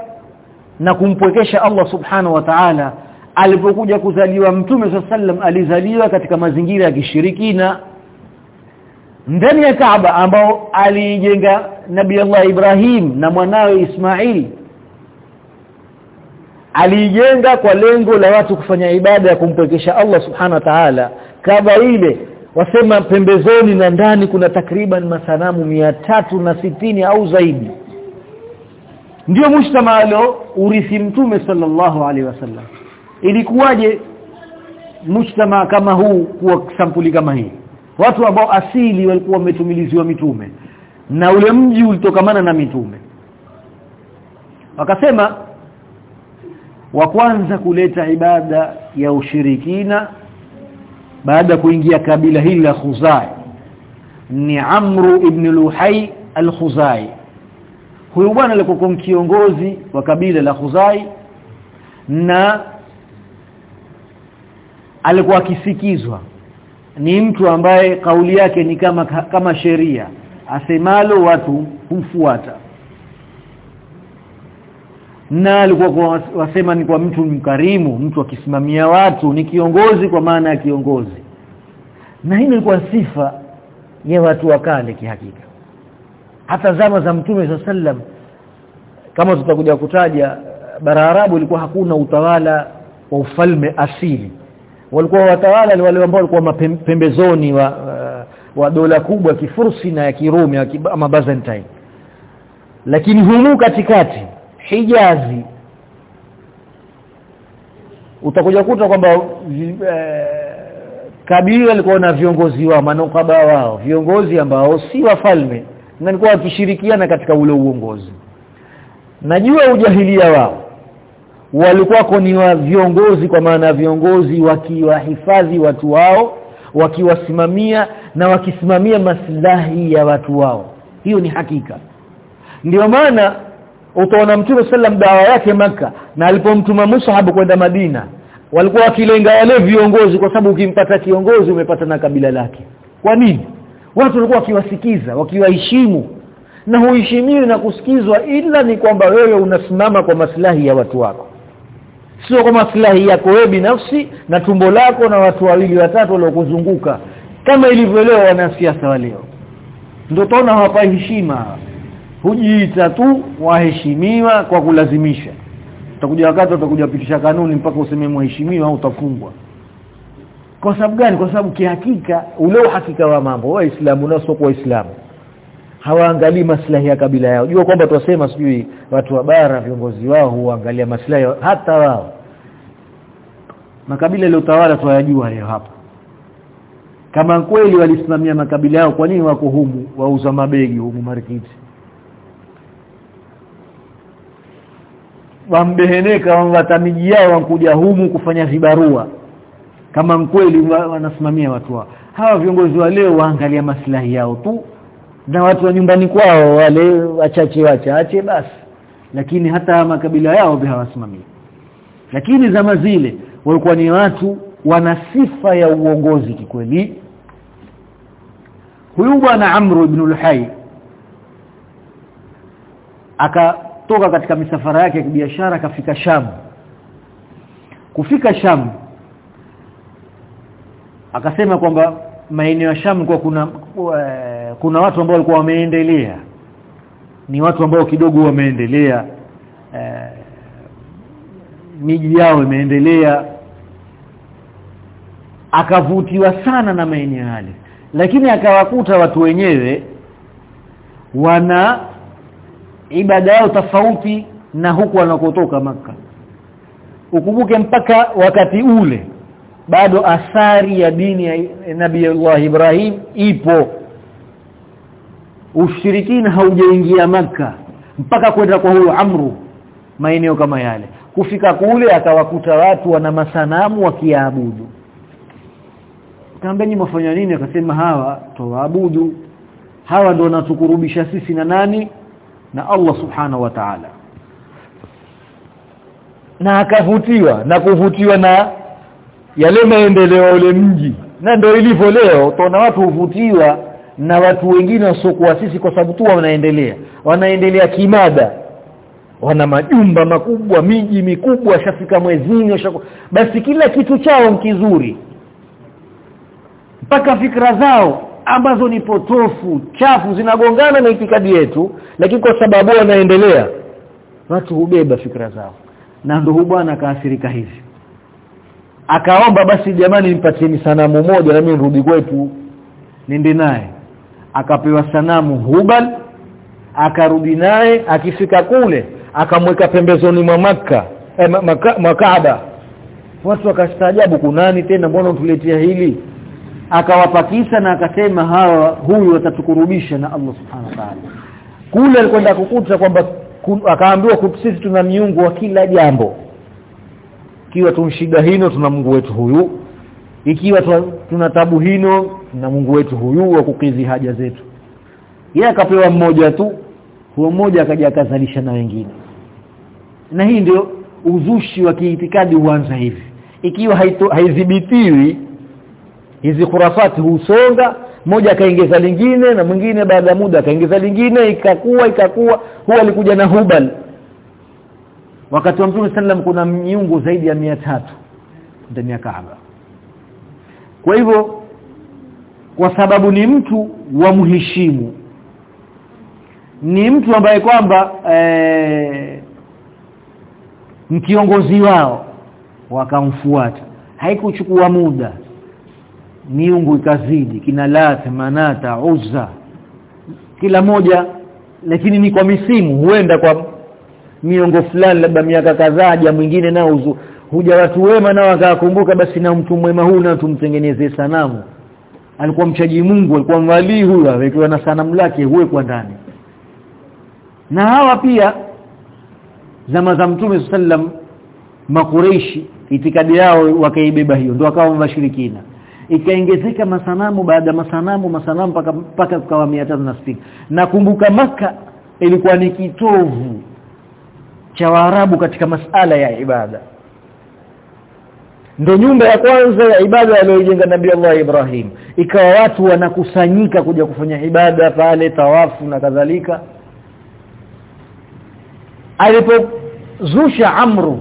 na kumpwekesha Allah subhanahu wa ta'ala. Alipokuja kuzaliwa mtume sallam alizaliwa katika mazingira ya kishirikina. Ndani ya Kaaba ambao alijenga nabii Allah Ibrahim na mwanawe Ismail alijenga kwa lengo la watu kufanya ibada ya kumpwekesha Allah subhana wa ta'ala. Kaba ile wasema pembezoni na ndani kuna takriban masanamu tatu na sitini au zaidi. Ndio mshtama alo urithi mtume sallallahu alaihi wasallam. Ilikuwaje mshtama kama huu kuwa sampuli kama hii? Watu ambao asili walikuwa wametumiliziwa mitume. Na ule mji ulitokamana na mitume. Wakasema wa kwanza kuleta ibada ya ushirikina baada kuingia kabila hili la Khuzai ni Amru ibn Luhai al-Khuzai. Huyu bwana alikuwa kiongozi wa kabila la Khuzai na alikuwa akisikizwa. Ni mtu ambaye kauli yake ni kama kama sheria asemalo watu humfuata na alikuwa wasema ni kwa mtu mkarimu mtu akisimamia watu ni kiongozi kwa maana ya kiongozi. Na hii ilikuwa sifa ya watu wa kale kihakika. Hata zama za mtume sallam kama tutakuja kutaja bara arabu ilikuwa hakuna utawala wa ufalme asili. Walikuwa watawala ni wale ambao walikuwa mapembezoni wa uh, wa dola kubwa kifursi na ya kirumi ama Byzantine. Lakini humu katikati Hijazi. Utakuja kuta kwamba e, kabila liko na viongozi wao manukaba wao viongozi ambao si wafalme na walikuwa wakishirikiana katika ule uongozi. Najua ujahilia wao. Walikuwa ni wa viongozi kwa maana viongozi wakiwahifadhi watu wao wakiwasimamia na wakisimamia maslahi ya watu wao. Hiyo ni hakika. Ndio maana utaona mtume sallam dawa yake maka na alipomtuma Mus'ab kwenda Madina walikuwa wakilenga wale viongozi kwa sababu ukimpata kiongozi umepata na kabila lake. Kwa nini? Watu walikuwa wakiwasikiza wakiwaheshimu. Na huheshimiwi na kusikizwa ila ni kwamba wewe unasimama kwa maslahi ya watu wako. Sio kwa maslahi yako wewe binafsi na tumbo lako na watu wawili watatu waliokuzunguka. Kama ilivyoelewa wanasiasa wa leo. Ndio tunaona hawapa heshima hujiita tu waheshimiwa kwa kulazimisha. Utakuja wakati utakuja pitisha kanuni mpaka useme mheshimiwa au utafungwa. Kwa sababu gani? Kwa sababu kihakika ule uhakika wa mambo waislamu na sio waislamu. Hawaangalii maslahi ya kabila yao. Jua kwamba tuwasema sijui watu wa bara viongozi wao huangalia maslahi hata wao. Makabila yaliyotawala tuwayajua leo hapa. Kama kweli walisimamia makabila yao kwa nini wako humu wauza mabegi humu marikiti wambeheneka wamwatamiji yao wankuja humu kufanya vibarua. Kama mkweli wanasimamia watu wao hawa viongozi wa leo waangalia maslahi yao tu na watu wa nyumbani kwao wale wachache wachache basi. Lakini hata makabila yao hawasimamii. Lakini zama zile walikuwa ni watu wana sifa ya uongozi kikweli. Huyu bwana Amru ibn al-Hayy akatoka katika misafara yake ya kibiashara akafika Sham. Kufika Sham akasema kwamba maeneo ya Sham kwa kuna uh, kuna watu ambao walikuwa wameendelea. Ni watu ambao kidogo wameendelea e, miji yao imeendelea. Akavutiwa sana na maeneo yale lakini akawakuta watu wenyewe wana ibada yao tofauti na huku wanakotoka maka ukumbuke mpaka wakati ule bado athari ya dini ya Nabii Allah Ibrahim ipo. Ushirikina haujaingia maka mpaka kwenda kwa huyo Amru maeneo kama yale. Kufika kule akawakuta watu wana masanamu wakiabudu. Kaambeni mafanya nini? Akasema hawa tuwaabudu hawa ndio wanatukurubisha sisi na nani na Allah subhanahu wa ta'ala. Na akavutiwa na kuvutiwa na yale maendeleo ule mji. Na ndio ilivyo leo tuna watu huvutiwa na watu wengine wasiokuwa sisi kwa sababu tu wanaendelea. Wanaendelea kimada. Wana majumba makubwa miji mikubwa shafika mwezini shaku... basi kila kitu chao kizuri. Mpaka fikra zao ambazo ni potofu chafu zinagongana na itikadi yetu lakini kwa sababu wanaendelea watu hubeba fikra zao. Na ndio bwana kaathirika hivi. Akaomba basi jamani nipatieni sanamu moja na mimi nirudi kwetu. Nende naye. Akapewa sanamu Hubal akarudi naye. Akifika kule akamweka pembezoni mwa maka eh, Makaaba watu wakastaajabu kunani tena? Mbona utuletea hili akawapakisa na akasema hawa huyu watatukurubisha na Allah subhanahu wa ta'ala. Kule alikwenda kukuta kwamba akaambiwa sisi tuna miungu wa kila jambo. Ikiwa tunshida hino tuna Mungu wetu huyu. Ikiwa tuna tabu hino na Mungu wetu huyu wa kukizi haja zetu. Yeye akapewa mmoja tu huo mmoja akaja akazalisha na wengine. Na hii ndio uzushi wa kiitikadi huanza hivi. Ikiwa haidhibitiwi hizi kurafati husonga moja akaongeza lingine na mwingine baada ya muda akaongeza lingine ikakuwa ikakuwa huwa alikuja na hubal. Wakati wa Mtume sallam kuna miungu zaidi ya mia tatu ndani ya Kaaba. Kwa hivyo kwa sababu ni mtu wa muheshimu ni mtu ambaye kwamba e, mkiongozi wao wakamfuata. Haikuchukua muda miungu ikazidi kina Lat Manata Uzza kila moja lakini ni kwa misimu huenda kwa miongo fulani labda miaka kadhaa ja mwingine nao huja watu wema nao wakakumbuka basi na mtu mwema huu na tumtengenezee sanamu. Alikuwa mchaji Mungu alikuwa mwali huyu alikuwa na sanamu lake huwe kwa ndani. Na hawa pia zama za mtume sallam makureishi itikadi yao wakaibeba hiyo ndio akawa mashirikina ikaongezeka masanamu baada masanamu masanamu paka mpaka kukawa 360 nakumbuka maka ilikuwa ni kitovu cha Waarabu katika masala ya ibada. Ndio nyumba ya kwanza ya ibada aliyojenga Nabii Allah Ibrahim. Ikawa watu wanakusanyika kuja kufanya ibada pale tawafu na kadhalika. Alipozusha Amru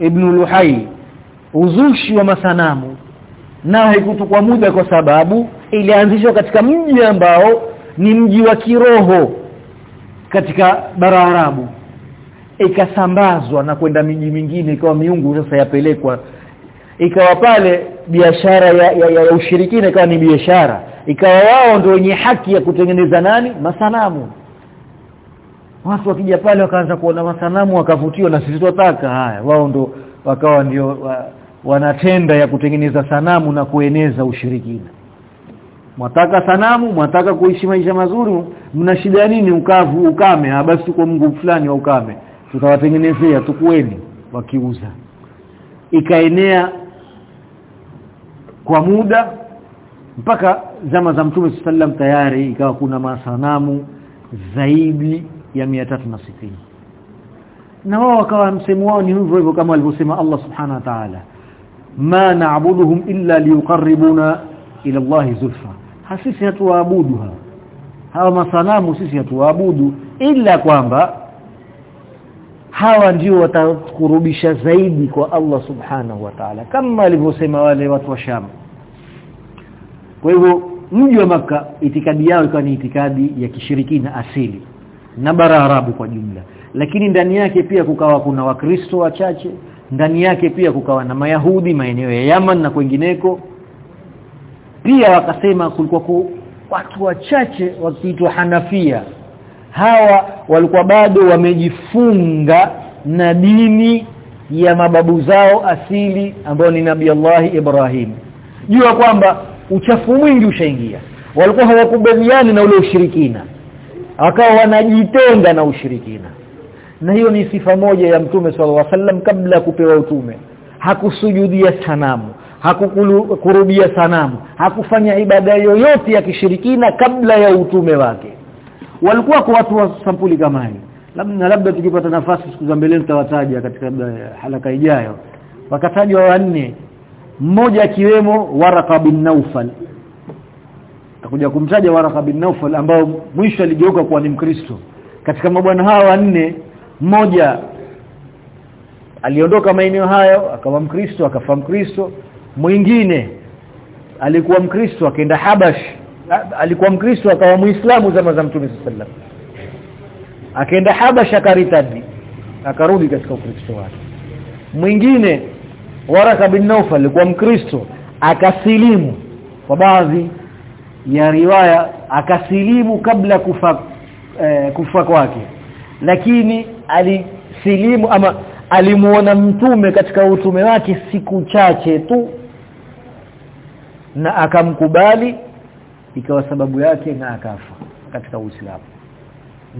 ibn Luhai uzushi wa masanamu na haikutukwa muda kwa sababu ilianzishwa katika mji ambao ni mji wa kiroho katika bara Arabu. Ikasambazwa na kwenda miji mingine ikawa miungu sasa yapelekwa. Ikawa pale biashara ya, ya, ya, ya ushirikina ikawa ni biashara. Ikawa wao ndio wenye haki ya kutengeneza nani? Masanamu. Watu wakija pale wakaanza kuona masanamu wakavutiwa na sisi tunataka haya wao ndio wakawa ndio wa, wanatenda ya kutengeneza sanamu na kueneza ushirikina. Mwataka sanamu mwataka kuishi maisha mazuri mna shida nini? Ukavu ukame. Ha basi kwa Mungu fulani wa ukame. Tutawatengenezea tukueni wakiuza. Ikaenea kwa muda mpaka zama za Mtume sallam tayari ikawa kuna masanamu zaidi ya 360 na wao wakawa msemo wao ni hivyo hivyo kama walivyosema Allah subhanahu wa ta'ala ma na'buduhum illa liqarribuna ila Allah zulfa. Hasisi hatuabudu hawa. Hawa masanamu sisi hatuabudu ila kwamba hawa ndio watakurubisha zaidi kwa Allah subhanahu wa ta'ala. Kama alivyosema wale watu wa Sham. Kwa hivyo mji wa maka itikadi yao ikawa ni itikadi ya kishirikina asili. Na bara arabu kwa jumla. Lakini ndani yake pia kukawa kuna wakristo wachache ndani yake pia kukawa na mayahudi maeneo ya Yaman na kwingineko. Pia wakasema kulikuwa ku, watu wachache wakiitwa Hanafia. Hawa walikuwa bado wamejifunga na dini ya mababu zao asili ambao ni Nabii Allah Ibrahim. Jua kwamba uchafu mwingi ushaingia. Walikuwa hawakubaliani na ule ushirikina. Akawa wanajitenga na ushirikina na hiyo ni sifa moja ya mtume sallallahu alaihi wasallam kabla ya kupewa utume. Hakusujudia sanamu hakukurubia sanamu hakufanya ibada yoyote ya kishirikina kabla ya utume wake. Walikuwa kwa watu wa sampuli kama hii. Labda labda tukipata nafasi siku za mbele tutawataja katika halaka ijayo. Wakatajwa wanne. Mmoja akiwemo Waraka bin Naufal. Takuja kumtaja Waraka bin Naufal ambao mwisho aligeuka kuwa ni Mkristo. Katika mabwana hawa wanne mmoja aliondoka maeneo hayo akawa Mkristo akafa Mkristo. Mwingine alikuwa Mkristo akaenda Habash. Alikuwa Mkristo akawa Muislamu zama za Mtume sallam akaenda Habash akaritadi akarudi katika Ukristo wake. Mwingine Waraka bin naufa alikuwa Mkristo akasilimu. Kwa baadhi ya riwaya akasilimu kabla kufa eh, kufa kwake lakini alisilimu ama alimuona mtume katika utume wake siku chache tu. Na akamkubali ikawa sababu yake na akafa katika Uislamu.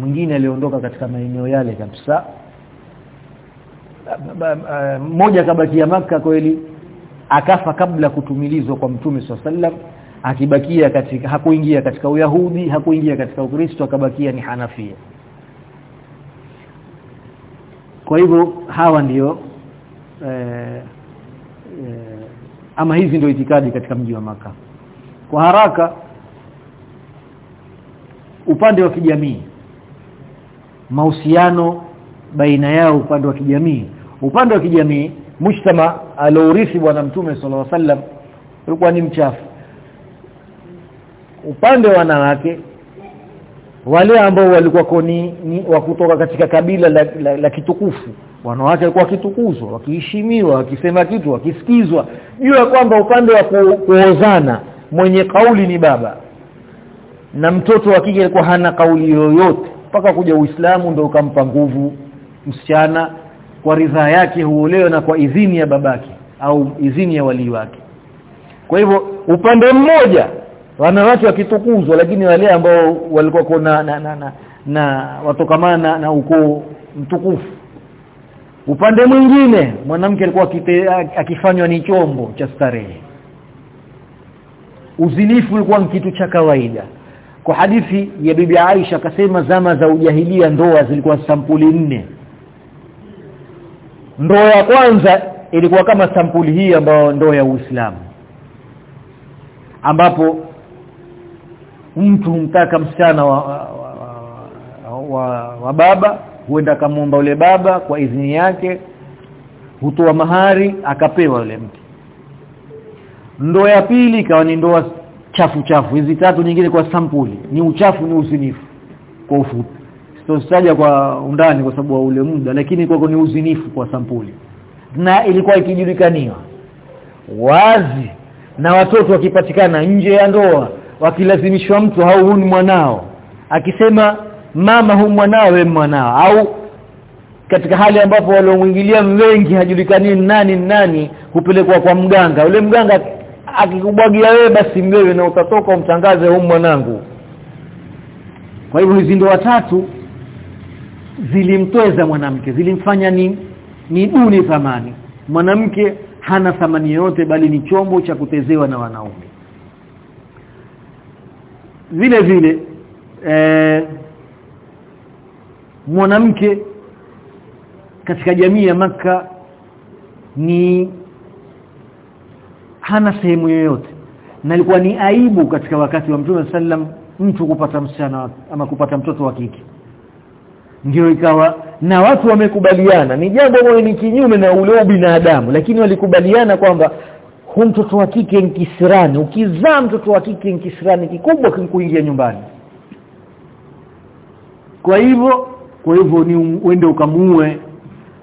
Mwingine aliondoka katika maeneo yale kabisa. Mmoja akabakia maka kweli akafa kabla kutumilizwa kwa mtume sallam akibakia katika hakuingia katika uyahudi hakuingia katika ukristo akabakia ni hanafia kwa hivyo hawa ndiyo eh, eh, ama hizi ndio itikadi katika mji wa maka kwa haraka upande wa kijamii mahusiano baina yao upande wa kijamii. Upande wa kijamii mshtama alourithi bwana mtume sallallahu alaihi wasallam ulikuwa ni mchafu. Upande wa wanawake wale ambao walikuwa ni, ni wa kutoka katika kabila la, la, la kitukufu. Wanawake walikuwa kitukuzwa wakiheshimiwa wakisema kitu wakisikizwa. Jua kwamba upande wa kuozana mwenye kauli ni baba. Na mtoto wa kike alikuwa hana kauli yoyote. Mpaka kuja Uislamu ndio ukampa nguvu msichana kwa ridhaa yake huolewa na kwa idhini ya babake au idhini ya wali wake. Kwa hivyo upande mmoja wanawake wakitukuzwa lakini wale ambao walikuwa kuna na, na, na, na watokamana na, ukoo mtukufu. Upande mwingine mwanamke alikuwa akifanywa ni chombo cha starehe. Uzinifu ulikuwa ni kitu cha kawaida. Kwa hadithi ya bibi Aisha akasema zama za ujahilia ndoa zilikuwa sampuli nne. Ndoa ya kwanza ilikuwa kama sampuli hii ambayo ndoa ya Uislamu ambapo mtu humtaka msichana wa, wa, wa, wa, wa baba huenda akamwomba yule baba kwa idhini yake hutoa mahari akapewa yule mtu. Ndoa ya pili ikawa ni ndoa chafu chafu. Hizi tatu nyingine kwa sampuli. Ni uchafu ni uzinifu. Kwa ufupi. Sitositaja kwa undani kwa sababu ule muda lakini kwa ni uzinifu kwa sampuli. Na ilikuwa ikijulikaniwa wazi na watoto wakipatikana nje ya ndoa wakilazimishwa mtu au huni mwanao. Akisema mama hu mwanao we mwanao. Au katika hali ambapo waliomwingilia mwengi hajulikani nani nani hupelekwa kwa mganga. Ule mganga akikubwagia wewe basi mwewe na utatoka umtangaze huyu mwanangu. Kwa hivyo hizi ndo watatu zilimtweza mwanamke zilimfanya ni ni duni thamani. Mwanamke hana thamani yote bali ni chombo cha kutezewa na wanaume vile vile e, mwanamke katika jamii ya maka ni hana sehemu yoyote na ilikuwa ni aibu katika wakati wa Mtume sallam mtu kupata msichana ama kupata mtoto wa kike. Ndio ikawa na watu wamekubaliana ni jambo moyo ni kinyume na ule binadamu lakini walikubaliana kwamba hu mtoto wa kike ni kisirani. Ukizaa mtoto wa kike ni kisirani kikubwa kinkuingia nyumbani. Kwa hivyo kwa hivyo ni uende ukamuue.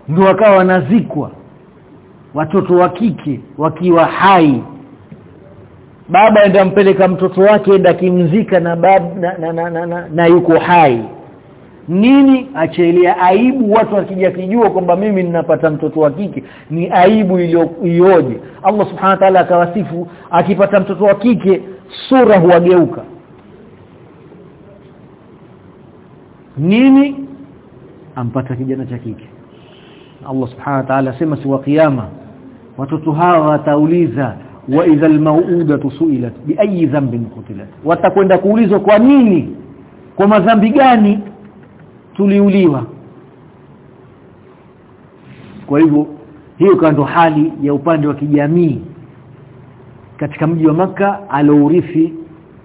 Ndio akawa wanazikwa watoto wa kike wakiwa hai. Baba enda mpeleka mtoto wake enda kimzika na na, na, na, na, na, na yuko hai nini achelea aibu watu wakija kijua kwamba mimi ninapata mtoto wa kike ni aibu iliyoje? Allah subhanahu wa ta'ala akawasifu akipata mtoto wa kike sura huwageuka. Nini? Ampata kijana cha kike. Allah subhanahu wa ta'ala sema si wa kiyama watoto hawa watauliza wa idha almauuda su'ilat bi ayi dhanbin qutilat. Watakwenda kuulizwa kwa nini? Kwa madhambi gani tuliuliwa. Kwa hivyo hiyo kando hali ya upande wa kijamii katika mji wa maka alourithi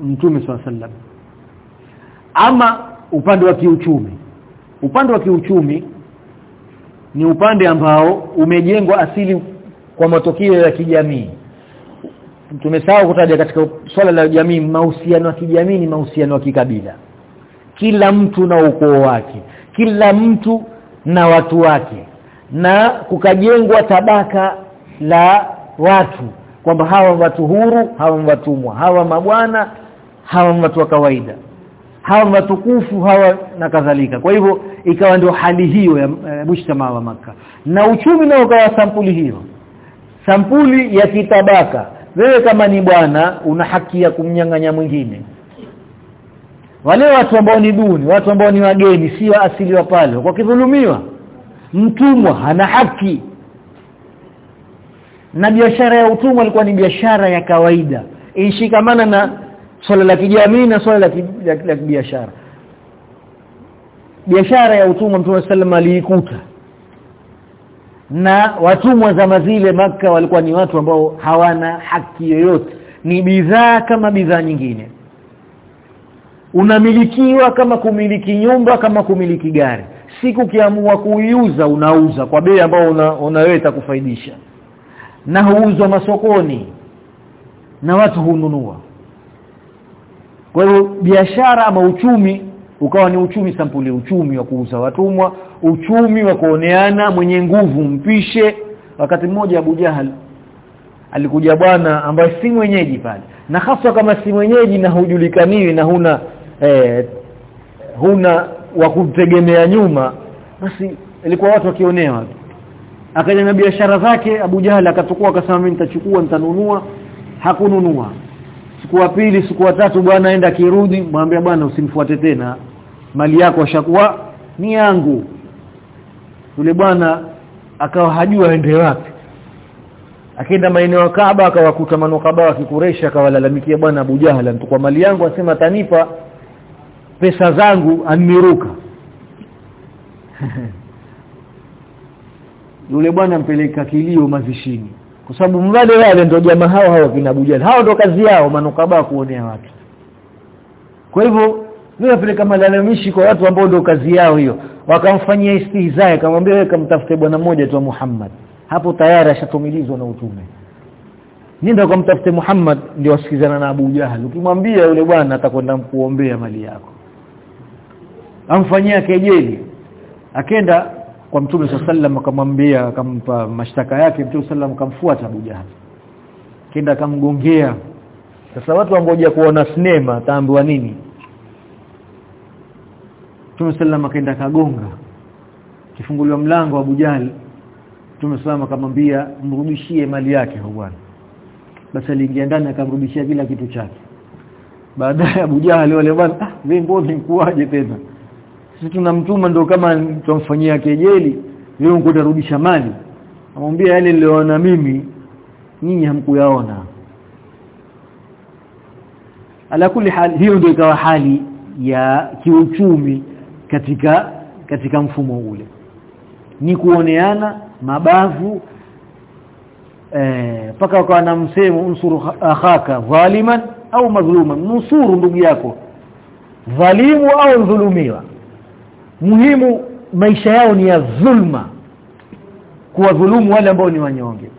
mtume swalla sallam. Ama upande wa kiuchumi. Upande wa kiuchumi ni upande ambao umejengwa asili kwa matokeo ya kijamii. Tumesahau kutaja katika swala la jamii mahusiano ya kijamii ni mahusiano ya kikabila kila mtu na ukoo wake kila mtu na watu wake na kukajengwa tabaka la watu kwamba hawa watu huru hawa watumwa hawa mabwana hawa watu wa kawaida hawa watukufu hawa na kadhalika. Kwa hivyo ikawa ndio hali hiyo ya e, mshtama wa maka na uchumi nao ukawa sampuli hiyo sampuli ya kitabaka. Wewe kama ni bwana una haki ya kumnyang'anya mwingine wale watu ambao ni duni watu ambao ni wageni si wa asili wa pale. Kwa kidhulumiwa mtumwa hana haki. Na biashara ya utumwa ilikuwa ni biashara ya kawaida. Inshikamana na swala la kijamii na swala la biashara biashara ya utumwa Mtume sallam aliikuta. Na watumwa zama zile maka walikuwa ni watu ambao hawana haki yoyote. Ni bidhaa kama bidhaa nyingine unamilikiwa kama kumiliki nyumba kama kumiliki gari. Siku kiamua kuiuza unauza kwa bei ambayo una, itakufaidisha. Na huuzwa masokoni. Na watu hununua. Kwa hiyo biashara ama uchumi ukawa ni uchumi sampuli uchumi wa kuuza watumwa uchumi wa kuoneana mwenye nguvu mpishe. Wakati mmoja Abu Jahal alikuja bwana ambaye si mwenyeji pale. Na hasa kama si mwenyeji na hujulikaniwi na huna eh, huna wa kutegemea nyuma basi ilikuwa watu wakionewa akaja na biashara zake Abu Jahal akatukua akasema mimi nitachukua nitanunua. Hakununua. Siku ya pili siku ya tatu bwana aenda kirudi mwambie bwana usimfuate tena. Mali yako ashakuwa ni yangu. Yule bwana akawa hajua aende wapi. Akaenda maeneo ya Kaaba akawakuta manukaba wa Kikureshi akawalalamikia bwana Abu Jahal mali yangu. Asema tanipa pesa zangu aniruka. Yule bwana mpeleka kilio mazishini. Kwa sababu wale wale ndio jamaa hao hao kina Abu hao ndio kazi yao manukaba kuonea watu. Kwa hivyo yule peleka malalamishi kwa watu ambao ndio kazi yao hiyo. Wakamfanyia istihzae akamwambia wewe kamtafute bwana mmoja tu Muhammad. Hapo tayari ashatumilizwa na utume. Nenda kumtafute Muhammad ndio wasikizana na Abu Jahal ukimwambia yule bwana atakwenda kuombea mali yako amfanyia kejeli akenda kwa mtume sallam akamwambia akampa mashtaka yake mtume sallam akamfuata Abu Jahal kenda akamgongea. Sasa watu wangoja kuona sinema taambiwa nini? Mtume sallam akaenda kagonga kifunguliwa mlango wa Abu Jahal Mtume sallam akamwambia mrudishie mali yake bwana basi aliingia ndani akamrudishia kila kitu chake. Baadaye Abu Jahal wale bwana ah wewe mbona nikuaje tena sisi tunamtuma ndio kama tumfanyia kejeli leo ungotarudisha mali amwambia yale nilioona mimi nyinyi hamkuyaona. Ala kulli hal hiyo ndio ikawa hali ya kiuchumi katika katika mfumo ule. Ni kuoneana mabavu eh paka wakawa na msemo unsuru akhaka dhaliman au madhuluman. Nusuru ndugu yako dhalimu au dhulumiwa muhimu maisha yao ni ya dhulma. Kuwadhulumu wale ambao ni wanyonge.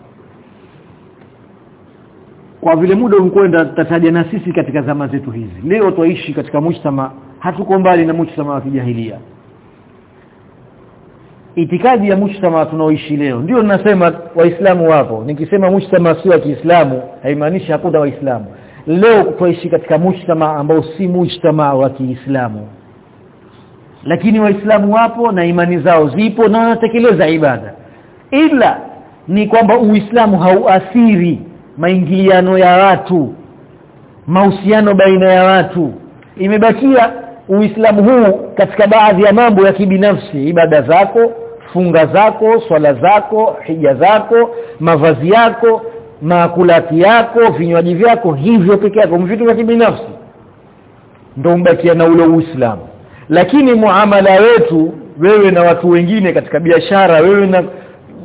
Kwa vile muda unkwenda tataja na sisi katika zama zetu hizi. Leo twaishi katika mujtama hatuko mbali na mujtama wa kijahilia. Itikadi ya mujtama tunaoishi leo ndio ninasema waislamu wapo. Nikisema mujtama sio wa Kiislamu haimaanishi hakuna waislamu. Leo twaishi katika mujtama ambao si mujtama wa Kiislamu lakini waislamu wapo na imani zao zipo na wanatekeleza ibada. Ila ni kwamba uislamu hauathiri maingiliano ya watu mahusiano baina ya watu. Imebakia uislamu huu katika baadhi ya mambo ya kibinafsi ibada zako funga zako swala zako hija zako mavazi yako maakulati yako vinywaji vyako hivyo peke yako vitu vya kibinafsi. Ndio mbakia na ule uislamu lakini muamala wetu wewe na watu wengine katika biashara wewe na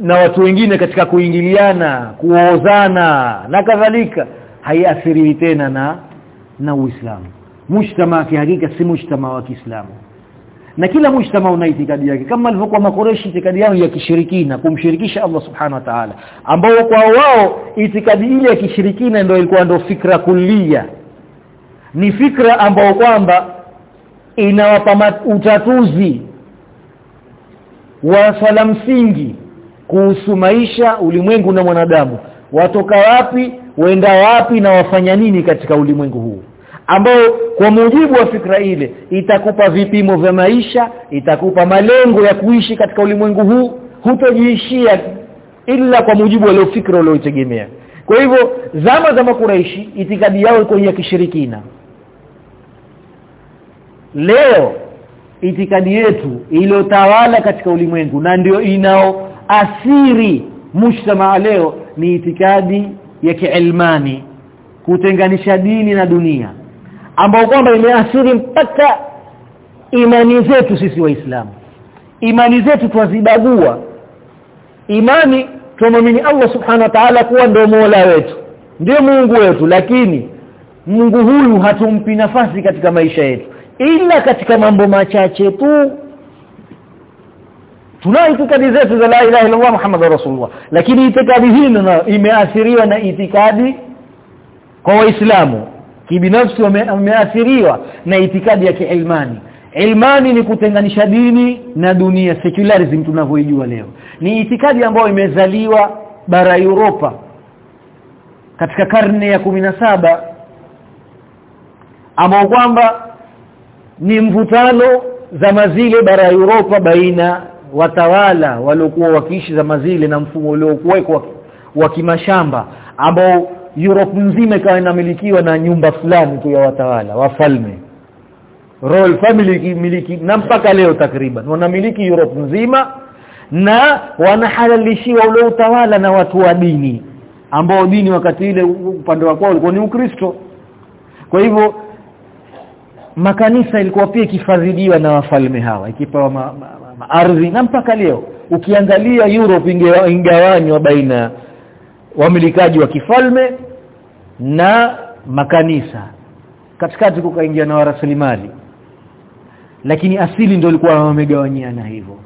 na watu wengine katika kuingiliana kuozana na kadhalika haiathiriwi tena na na Uislamu. Mujtama hakika si mujtama wa Kiislamu. Na kila mujtama una itikadi yake. Kama alivyokuwa makoreshi itikadi yao ya kishirikina kumshirikisha Allah subhanahu wa ta'ala. Ambao kwa wao itikadi ile ya kishirikina ndio ilikuwa ndio fikra kulia. Ni fikra ambao kwamba inawapa utatuzi wa swala msingi kuhusu maisha ulimwengu na mwanadamu. Watoka wapi waenda wapi na wafanya nini katika ulimwengu huu? Ambao kwa mujibu wa fikra ile itakupa vipimo vya maisha itakupa malengo ya kuishi katika ulimwengu huu hutojiishia ila kwa mujibu wa fikra uliyotegemea kwa hivyo zama za makuraishi itikadi yao iko ya kishirikina leo itikadi yetu iliyotawala katika ulimwengu na ndio inao asiri mshtama leo ni itikadi ya kiilmani kutenganisha dini na dunia ambao kwamba imeathiri mpaka imani zetu sisi waislamu. Imani zetu twazibagua. Imani tumwamini Allah subhanahu wa ta'ala kuwa ndio Mola wetu ndio Mungu wetu lakini Mungu huyu hatumpi nafasi katika maisha yetu ila katika mambo machache tu. Tunao itikadi zetu za la ilaha illallah muhammadur rasulullah. Lakini itikadi hii imeathiriwa na itikadi kwa waislamu. Kibinafsi wameathiriwa na itikadi ya kiilmani. Ilmani ni kutenganisha dini na dunia secularism tunavyoijua leo. Ni itikadi ambayo imezaliwa bara Europa. Katika karne ya saba ambao kwamba ni mvutano za zile bara ya Europa baina watawala waliokuwa wakiishi za zile na mfumo uliokuwekwa wa kimashamba ambao Europe nzima ikawa inamilikiwa na nyumba fulani tu ya watawala wafalme. Royal family miliki na mpaka leo takriban wanamiliki Europe nzima na wanahalalishiwa ule utawala na watu wa dini ambao dini wakati ile upande wa kwao ulikuwa ni Ukristo. Kwa hivyo makanisa ilikuwa pia ikifadhiliwa na wafalme hawa ikipewa ma, ma, ma, ardhi na mpaka leo ukiangalia Europe ingawanywa baina wamilikaji wa kifalme na makanisa. Katikati kukaingia na warasilimali. Lakini asili ndio ilikuwa wamegawanyana hivyo.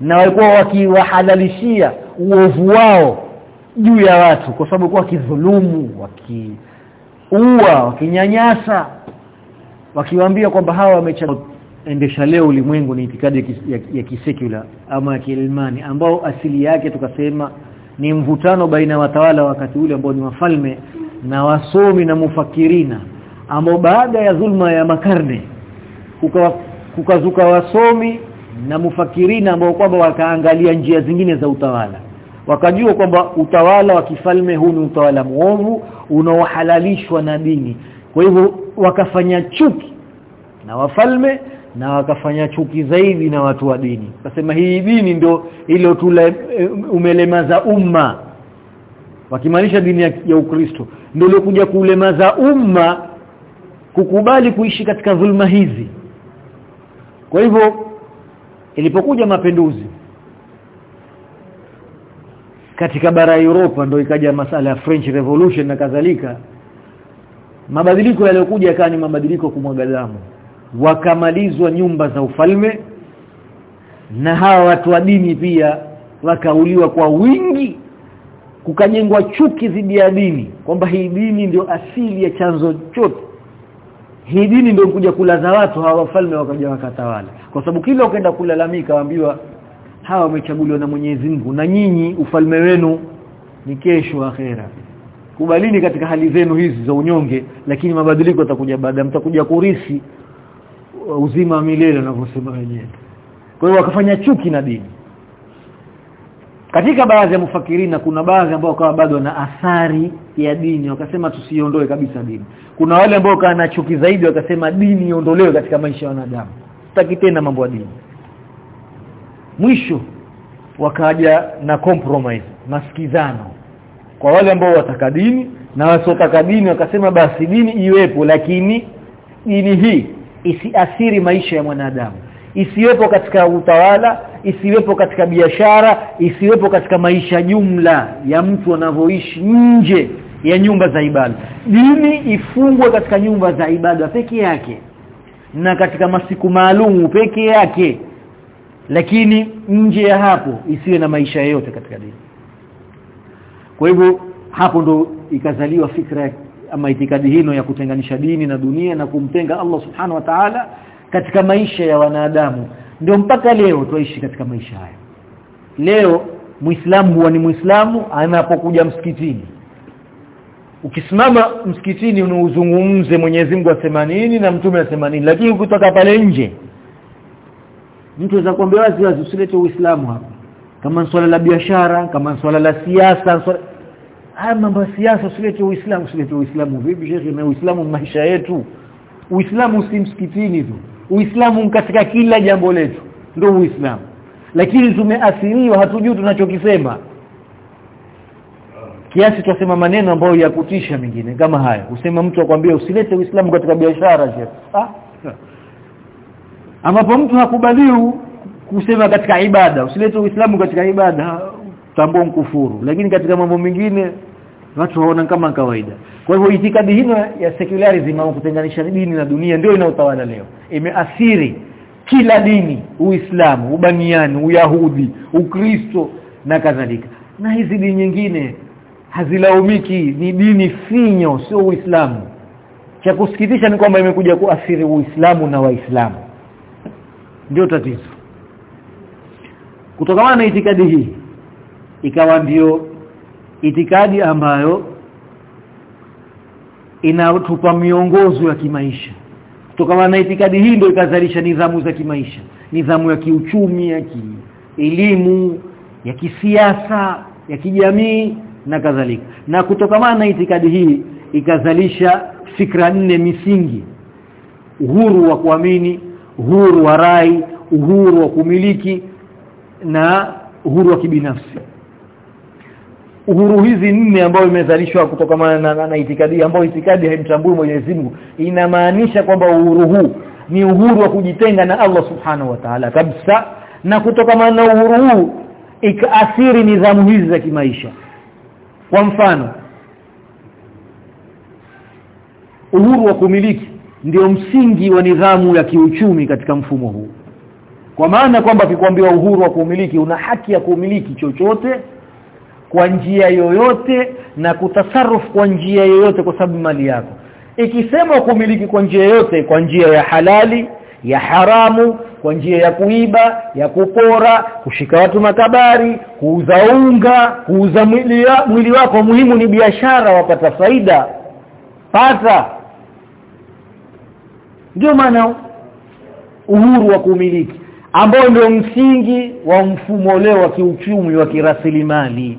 Na walikuwa wakiwahalalishia uovu wao juu ya watu kwa sababu kwa kidhulumu wakiua wakinyanyasa wakiwaambia kwamba hawa wameendesha leo ulimwengu ni itikadi ya, kis, ya, ya kisekula ama ya kiilmani ambao asili yake tukasema ni mvutano baina ya watawala wakati ule ambao ni wafalme na wasomi na mufakirina ambao baada ya dhulma ya makarne kuka, kukazuka wasomi na mufakirina ambao kwamba wakaangalia njia zingine za utawala wakajua kwamba utawala wa kifalme huu ni utawala muovu unaohalalishwa na dini. Kwa hivyo wakafanya chuki na wafalme na wakafanya chuki zaidi na watu wa dini. Kasema hii dini ndio ile tule umelemaza umma wakimaanisha dini ya, ya Ukristo. Ndio ilikuja kulemaza umma kukubali kuishi katika dhulma hizi. Kwa hivyo ilipokuja mapinduzi katika bara ya Europa ndio ikaja masala ya French Revolution na kadhalika mabadiliko yaliokuja yakawa ni mabadiliko kumwaga damu. Wakamalizwa nyumba za ufalme na hawa watu wa dini pia wakauliwa kwa wingi. Kukajengwa chuki dhidi ya dini kwamba hii dini ndio asili ya chanzo chote. Hii dini ndio kuja kulaza watu hawa wafalme wakaja wakatawala. Kwa sababu kila ukaenda kulalamika waambiwa hawa wamechaguliwa na Mwenyezi Mungu na nyinyi ufalme wenu ni kesho akhera kubalini katika hali zenu hizi za unyonge lakini mabadiliko yatakuja baada mtakuja kurisi uzima milele wanavyosema wenyewe. Kwa hiyo wakafanya chuki na dini. Katika baadhi ya mufakirina kuna baadhi ambao kawa bado na athari ya dini wakasema tusiondoe kabisa dini. Kuna wale ambao kawa na chuki zaidi wakasema dini iondolewe katika maisha ya wanadamu. Sitaki tena mambo ya dini. Mwisho wakaja na compromise masikizano kwa wale ambao wataka dini na wasiotaka dini wakasema basi dini iwepo lakini dini hii isiathiri maisha ya mwanadamu. Isiwepo katika utawala isiwepo katika biashara isiwepo katika maisha jumla ya mtu anavyoishi nje ya nyumba za ibada. Dini ifungwe katika nyumba za ibada peke yake na katika masiku maalumu peke yake lakini nje ya hapo isiwe na maisha yote katika dini kwa hivyo hapo ndo ikazaliwa fikra ama itikadi hino ya kutenganisha dini na dunia na kumtenga Allah subhanahu wa ta'ala katika maisha ya wanadamu. Ndio mpaka leo tuishi katika maisha haya. Leo muislamu huwa ni muislamu anapokuja msikitini. Ukisimama msikitini unauzungumze Mwenyezi Mungu asema nini na mtume asema nini lakini ukitoka pale nje mtu anaweza kuambia wazi wazi usilete uislamu hapa kama swala la biashara kama swala la siasa swala haya mambo ya siasa usilete uislamu usilete uislamu vipi shekhi na uislamu maisha yetu. Uislamu si msikitini tu. Uislamu katika kila jambo letu. Ndio uislamu. Lakini tumeathiriwa hatujui tunachokisema. Kiasi tunasema maneno ambayo ya kutisha mengine kama haya. Usema mtu akwambia usilete uislamu katika biashara shekhi ah. Ambapo mtu hakubaliwi kusema katika ibada. Usilete uislamu katika ibada. Tambua mkufuru lakini katika mambo mengine watu waona kama kawaida. Kwa hivyo itikadi hino ya secularism au kutenganisha dini na dunia ndio inaotawala leo. Imeathiri kila dini. Uislamu ubaniani uyahudi ukristo na kadhalika. Na hizi dini nyingine hazilaumiki. Ni dini finyo sio uislamu. Cha kusikitisha ni kwamba imekuja kuathiri uislamu na waislamu. Ndio tatizo kutokana na itikadi hii ikawa ndio itikadi ambayo inatupa miongozo ya kimaisha. Kutokana na itikadi hii ndio ikazalisha nidhamu za kimaisha nidhamu ya kiuchumi ya kielimu ya kisiasa ya kijamii na kadhalika. Na kutokana na itikadi hii ikazalisha fikra nne misingi. Uhuru wa kuamini uhuru wa rai uhuru wa kumiliki na uhuru wa kibinafsi. Uhuru hizi nne ambayo imezalishwa kutokana na, na, na itikadi ambayo itikadi haimtambui Mwenyezi Mungu inamaanisha kwamba uhuru huu ni uhuru wa kujitenga na Allah Subhanahu wa Ta'ala kabisa na kutokana na uhuru huu ikaathiri nidhamu hizi za kimaisha. Kwa mfano uhuru wa kumiliki ndio msingi wa nidhamu ya kiuchumi katika mfumo huu kwa maana kwamba kikwambia uhuru wa kumiliki una haki ya kumiliki chochote kwa njia yoyote na kutasarufu kwa njia yoyote kwa sababu mali yako. Ikisema kumiliki kwa njia yoyote kwa njia ya halali ya haramu kwa njia ya kuiba ya kupora kushika watu makabari kuuza unga kuuza mwili, mwili wako muhimu ni biashara wapata faida. Pata. Ndio maana uhuru wa kumiliki ambao ndio msingi wa mfumo leo wa kiuchumi wa kirasilimali.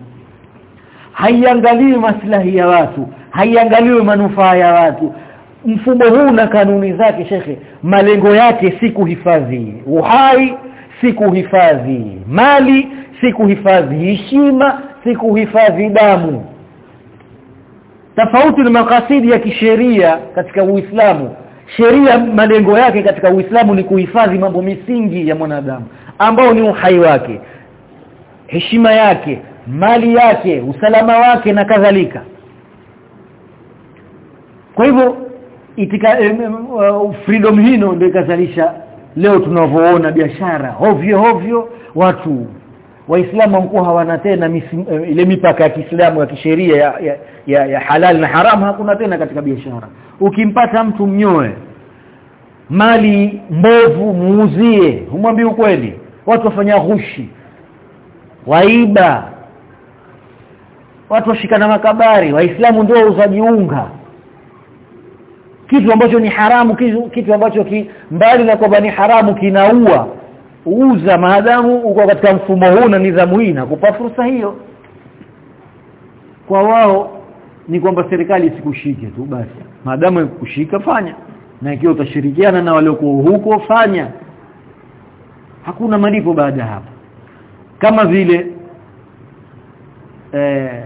Haiangaliwi maslahi ya watu haiangaliwi manufaa ya watu. Mfumo huu na kanuni zake shekhe malengo yake si kuhifadhi uhai si kuhifadhi mali si kuhifadhi heshima si kuhifadhi damu. Tofauti na makasidi ya kisheria katika Uislamu sheria malengo yake katika Uislamu ni kuhifadhi mambo misingi ya mwanadamu ambao ni uhai wake heshima yake mali yake usalama wake na kadhalika. Kwa hivyo itika uh, freedom hino ndio ikazalisha leo tunavyoona biashara hovyo hovyo watu waislamu wamkuwa hawana tena uh, ile mipaka ya Kiislamu ya kisheria ya, ya, ya, ya halal na haramu hakuna tena katika biashara. Ukimpata mtu mnyoe mali mbovu muuzie umwambie ukweli. Watu wafanya ghushi waiba watu washikana makabari. Waislamu ndio wauzaji unga. Kitu ambacho ni haramu kitu, kitu ambacho ki, mbali na kwamba ni haramu kinaua uza maadamu uko katika mfumo huu na nidhamu hii na kupa fursa hiyo. Kwa wao ni kwamba serikali isikushike tu basi. Maadamu ikushika fanya. Na ikiwa utashirikiana na waliokuwa huko fanya. Hakuna malipo baada ya hapo. Kama vile eh,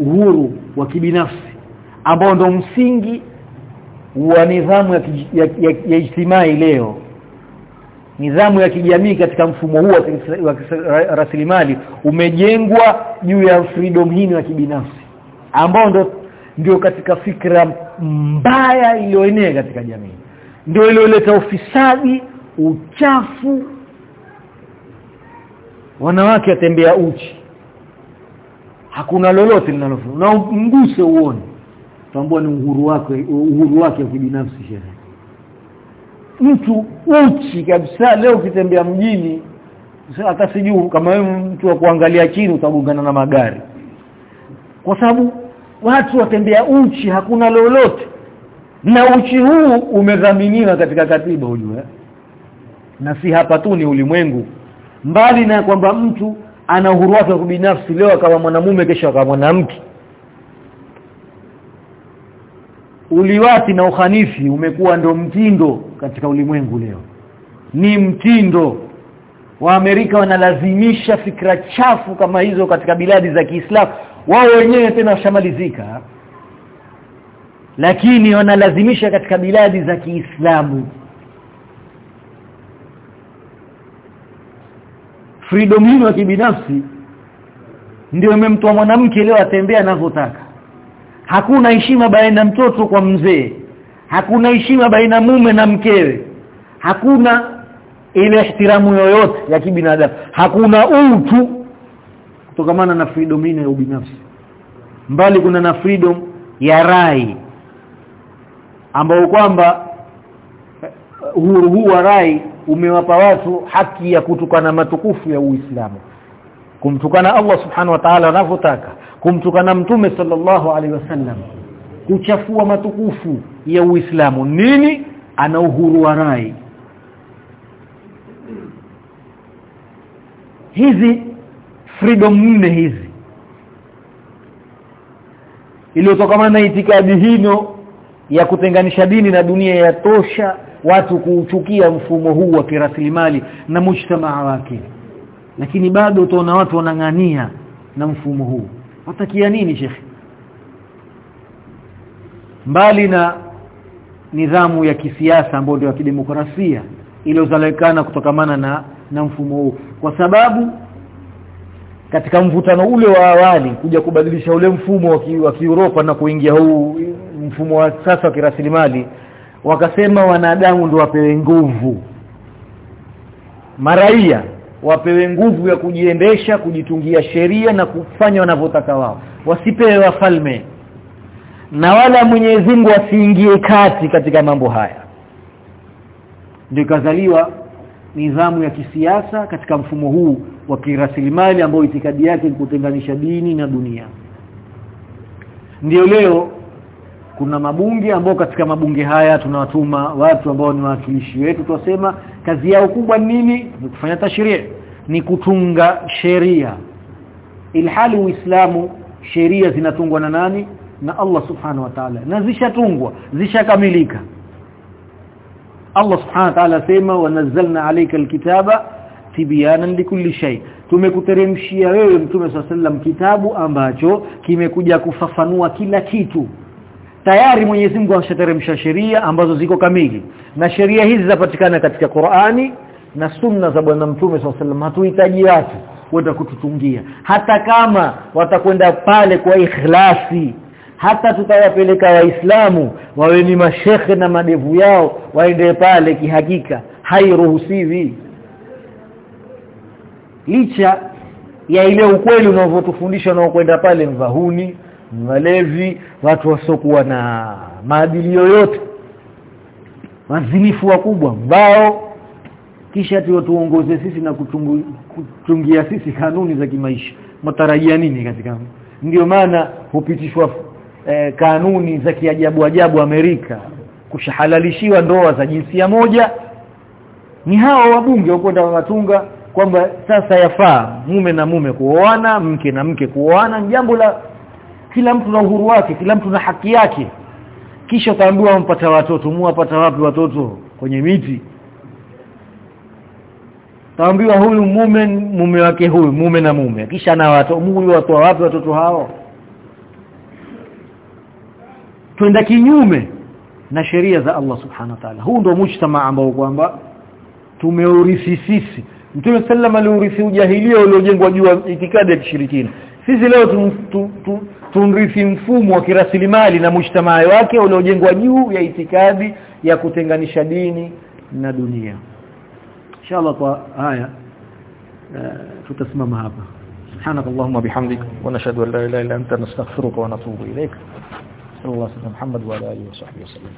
uhuru wa kibinafsi ambao ndo msingi wa nidhamu ya, ya, ya, ya ijtimai leo nidhamu ya kijamii katika mfumo huu wa rasilimali umejengwa juu ya freedom hii ya kibinafsi ambao ndo ndio katika fikra mbaya iliyoenea katika jamii ndio iliyoleta ufisadi uchafu. Wanawake atembea uchi hakuna lolote linalofanya na mguse uone tambua ni uhuru wake uhuru wake wa kibinafsi shehe mtu uchi kabisa. Leo ukitembea mjini hata sijuu kama wewe mtu wa kuangalia chini utagongana na magari. Kwa sababu watu watembea uchi hakuna lolote. Na uchi huu umedhaminiwa katika katiba ujue na si hapa tu ni ulimwengu. Mbali na kwamba mtu ana uhuru wake binafsi leo akawa mwanamume kesho akawa mwanamke uliwati na uhanifi umekuwa ndo mtindo katika ulimwengu leo. Ni mtindo. Wa Amerika wanalazimisha fikra chafu kama hizo katika biladi za Kiislamu. Wao wenyewe tena washamalizika. Lakini wanalazimisha katika biladi za Kiislamu. Freedom hii ya kibinafsi ndio imemtoa mwanamke leo atembea anavyotaka hakuna heshima baina mtoto kwa mzee. Hakuna heshima baina mume na mkewe. Hakuna ile ihtiramu yoyote ya kibinadamu. Hakuna utu kutokamana na freedom ya ubinafsi. Mbali kuna na freedom ya rai ambao kwamba uhuru huu wa rai umewapa watu haki ya kutukana matukufu ya Uislamu. Kumtukana Allah subhanahu wa ta'ala anavyotaka kumtukana mtume sallallahu alaihi wasallam kuchafua matukufu ya Uislamu. Nini? Ana uhuru wa rai. Hizi freedom nne hizi iliyotokana na itikadi hino ya kutenganisha dini na dunia ya tosha watu kuuchukia mfumo huu wa kirasilimali na mujtamaa wake. Lakini bado utaona watu wanang'ania na mfumo huu watakia nini shekhi mbali na nidhamu ya kisiasa ambayo ndio ya kidemokrasia iliyozalikana kutokamana na na mfumo huu. Kwa sababu katika mvutano ule wa awali kuja kubadilisha ule mfumo wa Kiuropa na kuingia huu mfumo wa sasa wa kirasilimali wakasema wanadamu ndio wapewe nguvu. Maraia wapewe nguvu ya kujiendesha kujitungia sheria na kufanya wanavyotaka wao. Wasipewe wafalme. Na wala Mwenyezi Mungu asiingie kati katika mambo haya. Ndio kazaliwa nidhamu ya kisiasa katika mfumo huu wa kirasilimali ambao itikadi yake ni kutenganisha dini na dunia. Ndio leo kuna mabunge ambao katika mabunge haya tunawatuma watu ambao ni wawakilishi wetu tuwasema kazi yao kubwa nini? Ni kufanya tashria ni kutunga sheria. Ilhali uislamu sheria zinatungwa na nani? Na Allah subhanahu wa ta'ala. Na zishatungwa zishakamilika. Allah subhanahu wa ta'ala sema wanazzalna alayka alkitaba tibyanan likulli shay. Tumekuteremshia wewe mtume sallam kitabu ambacho kimekuja kufafanua kila kitu tayari Mwenyezi Mungu ameshateremsha sheria ambazo ziko kamili. Na sheria hizi zapatikana katika Qur'ani na sunna za bwana mtume SAW hatuhitaji watu kwenda kututungia hata kama watakwenda pale kwa ikhlasi hata tutawapeleka waislamu wawe ni mashekhe na madevu yao waende pale kihakika. Hairuhusiwi. Licha ya ile ukweli unavyotufundisha na kwenda pale mvahuni walevi watu wasokuwa na maadili yoyote. Wazinifu wakubwa mbao. Kisha tuongoze sisi na kutungia sisi kanuni za kimaisha. Matarajia nini katika ndio maana hupitishwa eh, kanuni za kiajabu ajabu Amerika. Kushahalalishiwa ndoa za jinsia moja. Ni hao wabunge wakwenda watunga kwamba sasa yafaa mume na mume kuoana mke na mke kuoana jambo la kila mtu na uhuru wake kila mtu na haki yake. Kisha utaambiwa mpata watoto muwapata wapi watoto? Kwenye miti. Taambiwa huyu mume mume wake huyu mume na mume. Kisha na watoto huyu watoa wapi watoto hao? Twenda kinyume na sheria za Allah subhanahu wa ta'ala. Huu ndio mujtama ambao kwamba tumeurithi sisi. Mtume sallam aliurithi ujahilia uliojengwa juu ya itikadi ya kishirikina. Sisi leo tunrithi mfumo wa kirasilimali na mujtamaa wake uliojengwa juu ya itikadi ya kutenganisha dini na dunia inshallah kwa haya tutasimama hapa سبحانك اللهم وبحمدك ونشهد ان لا اله الا انت نستغفرك ونتوب اليك صلى الله عليه وسلم محمد وعلى اله وصحبه وسلم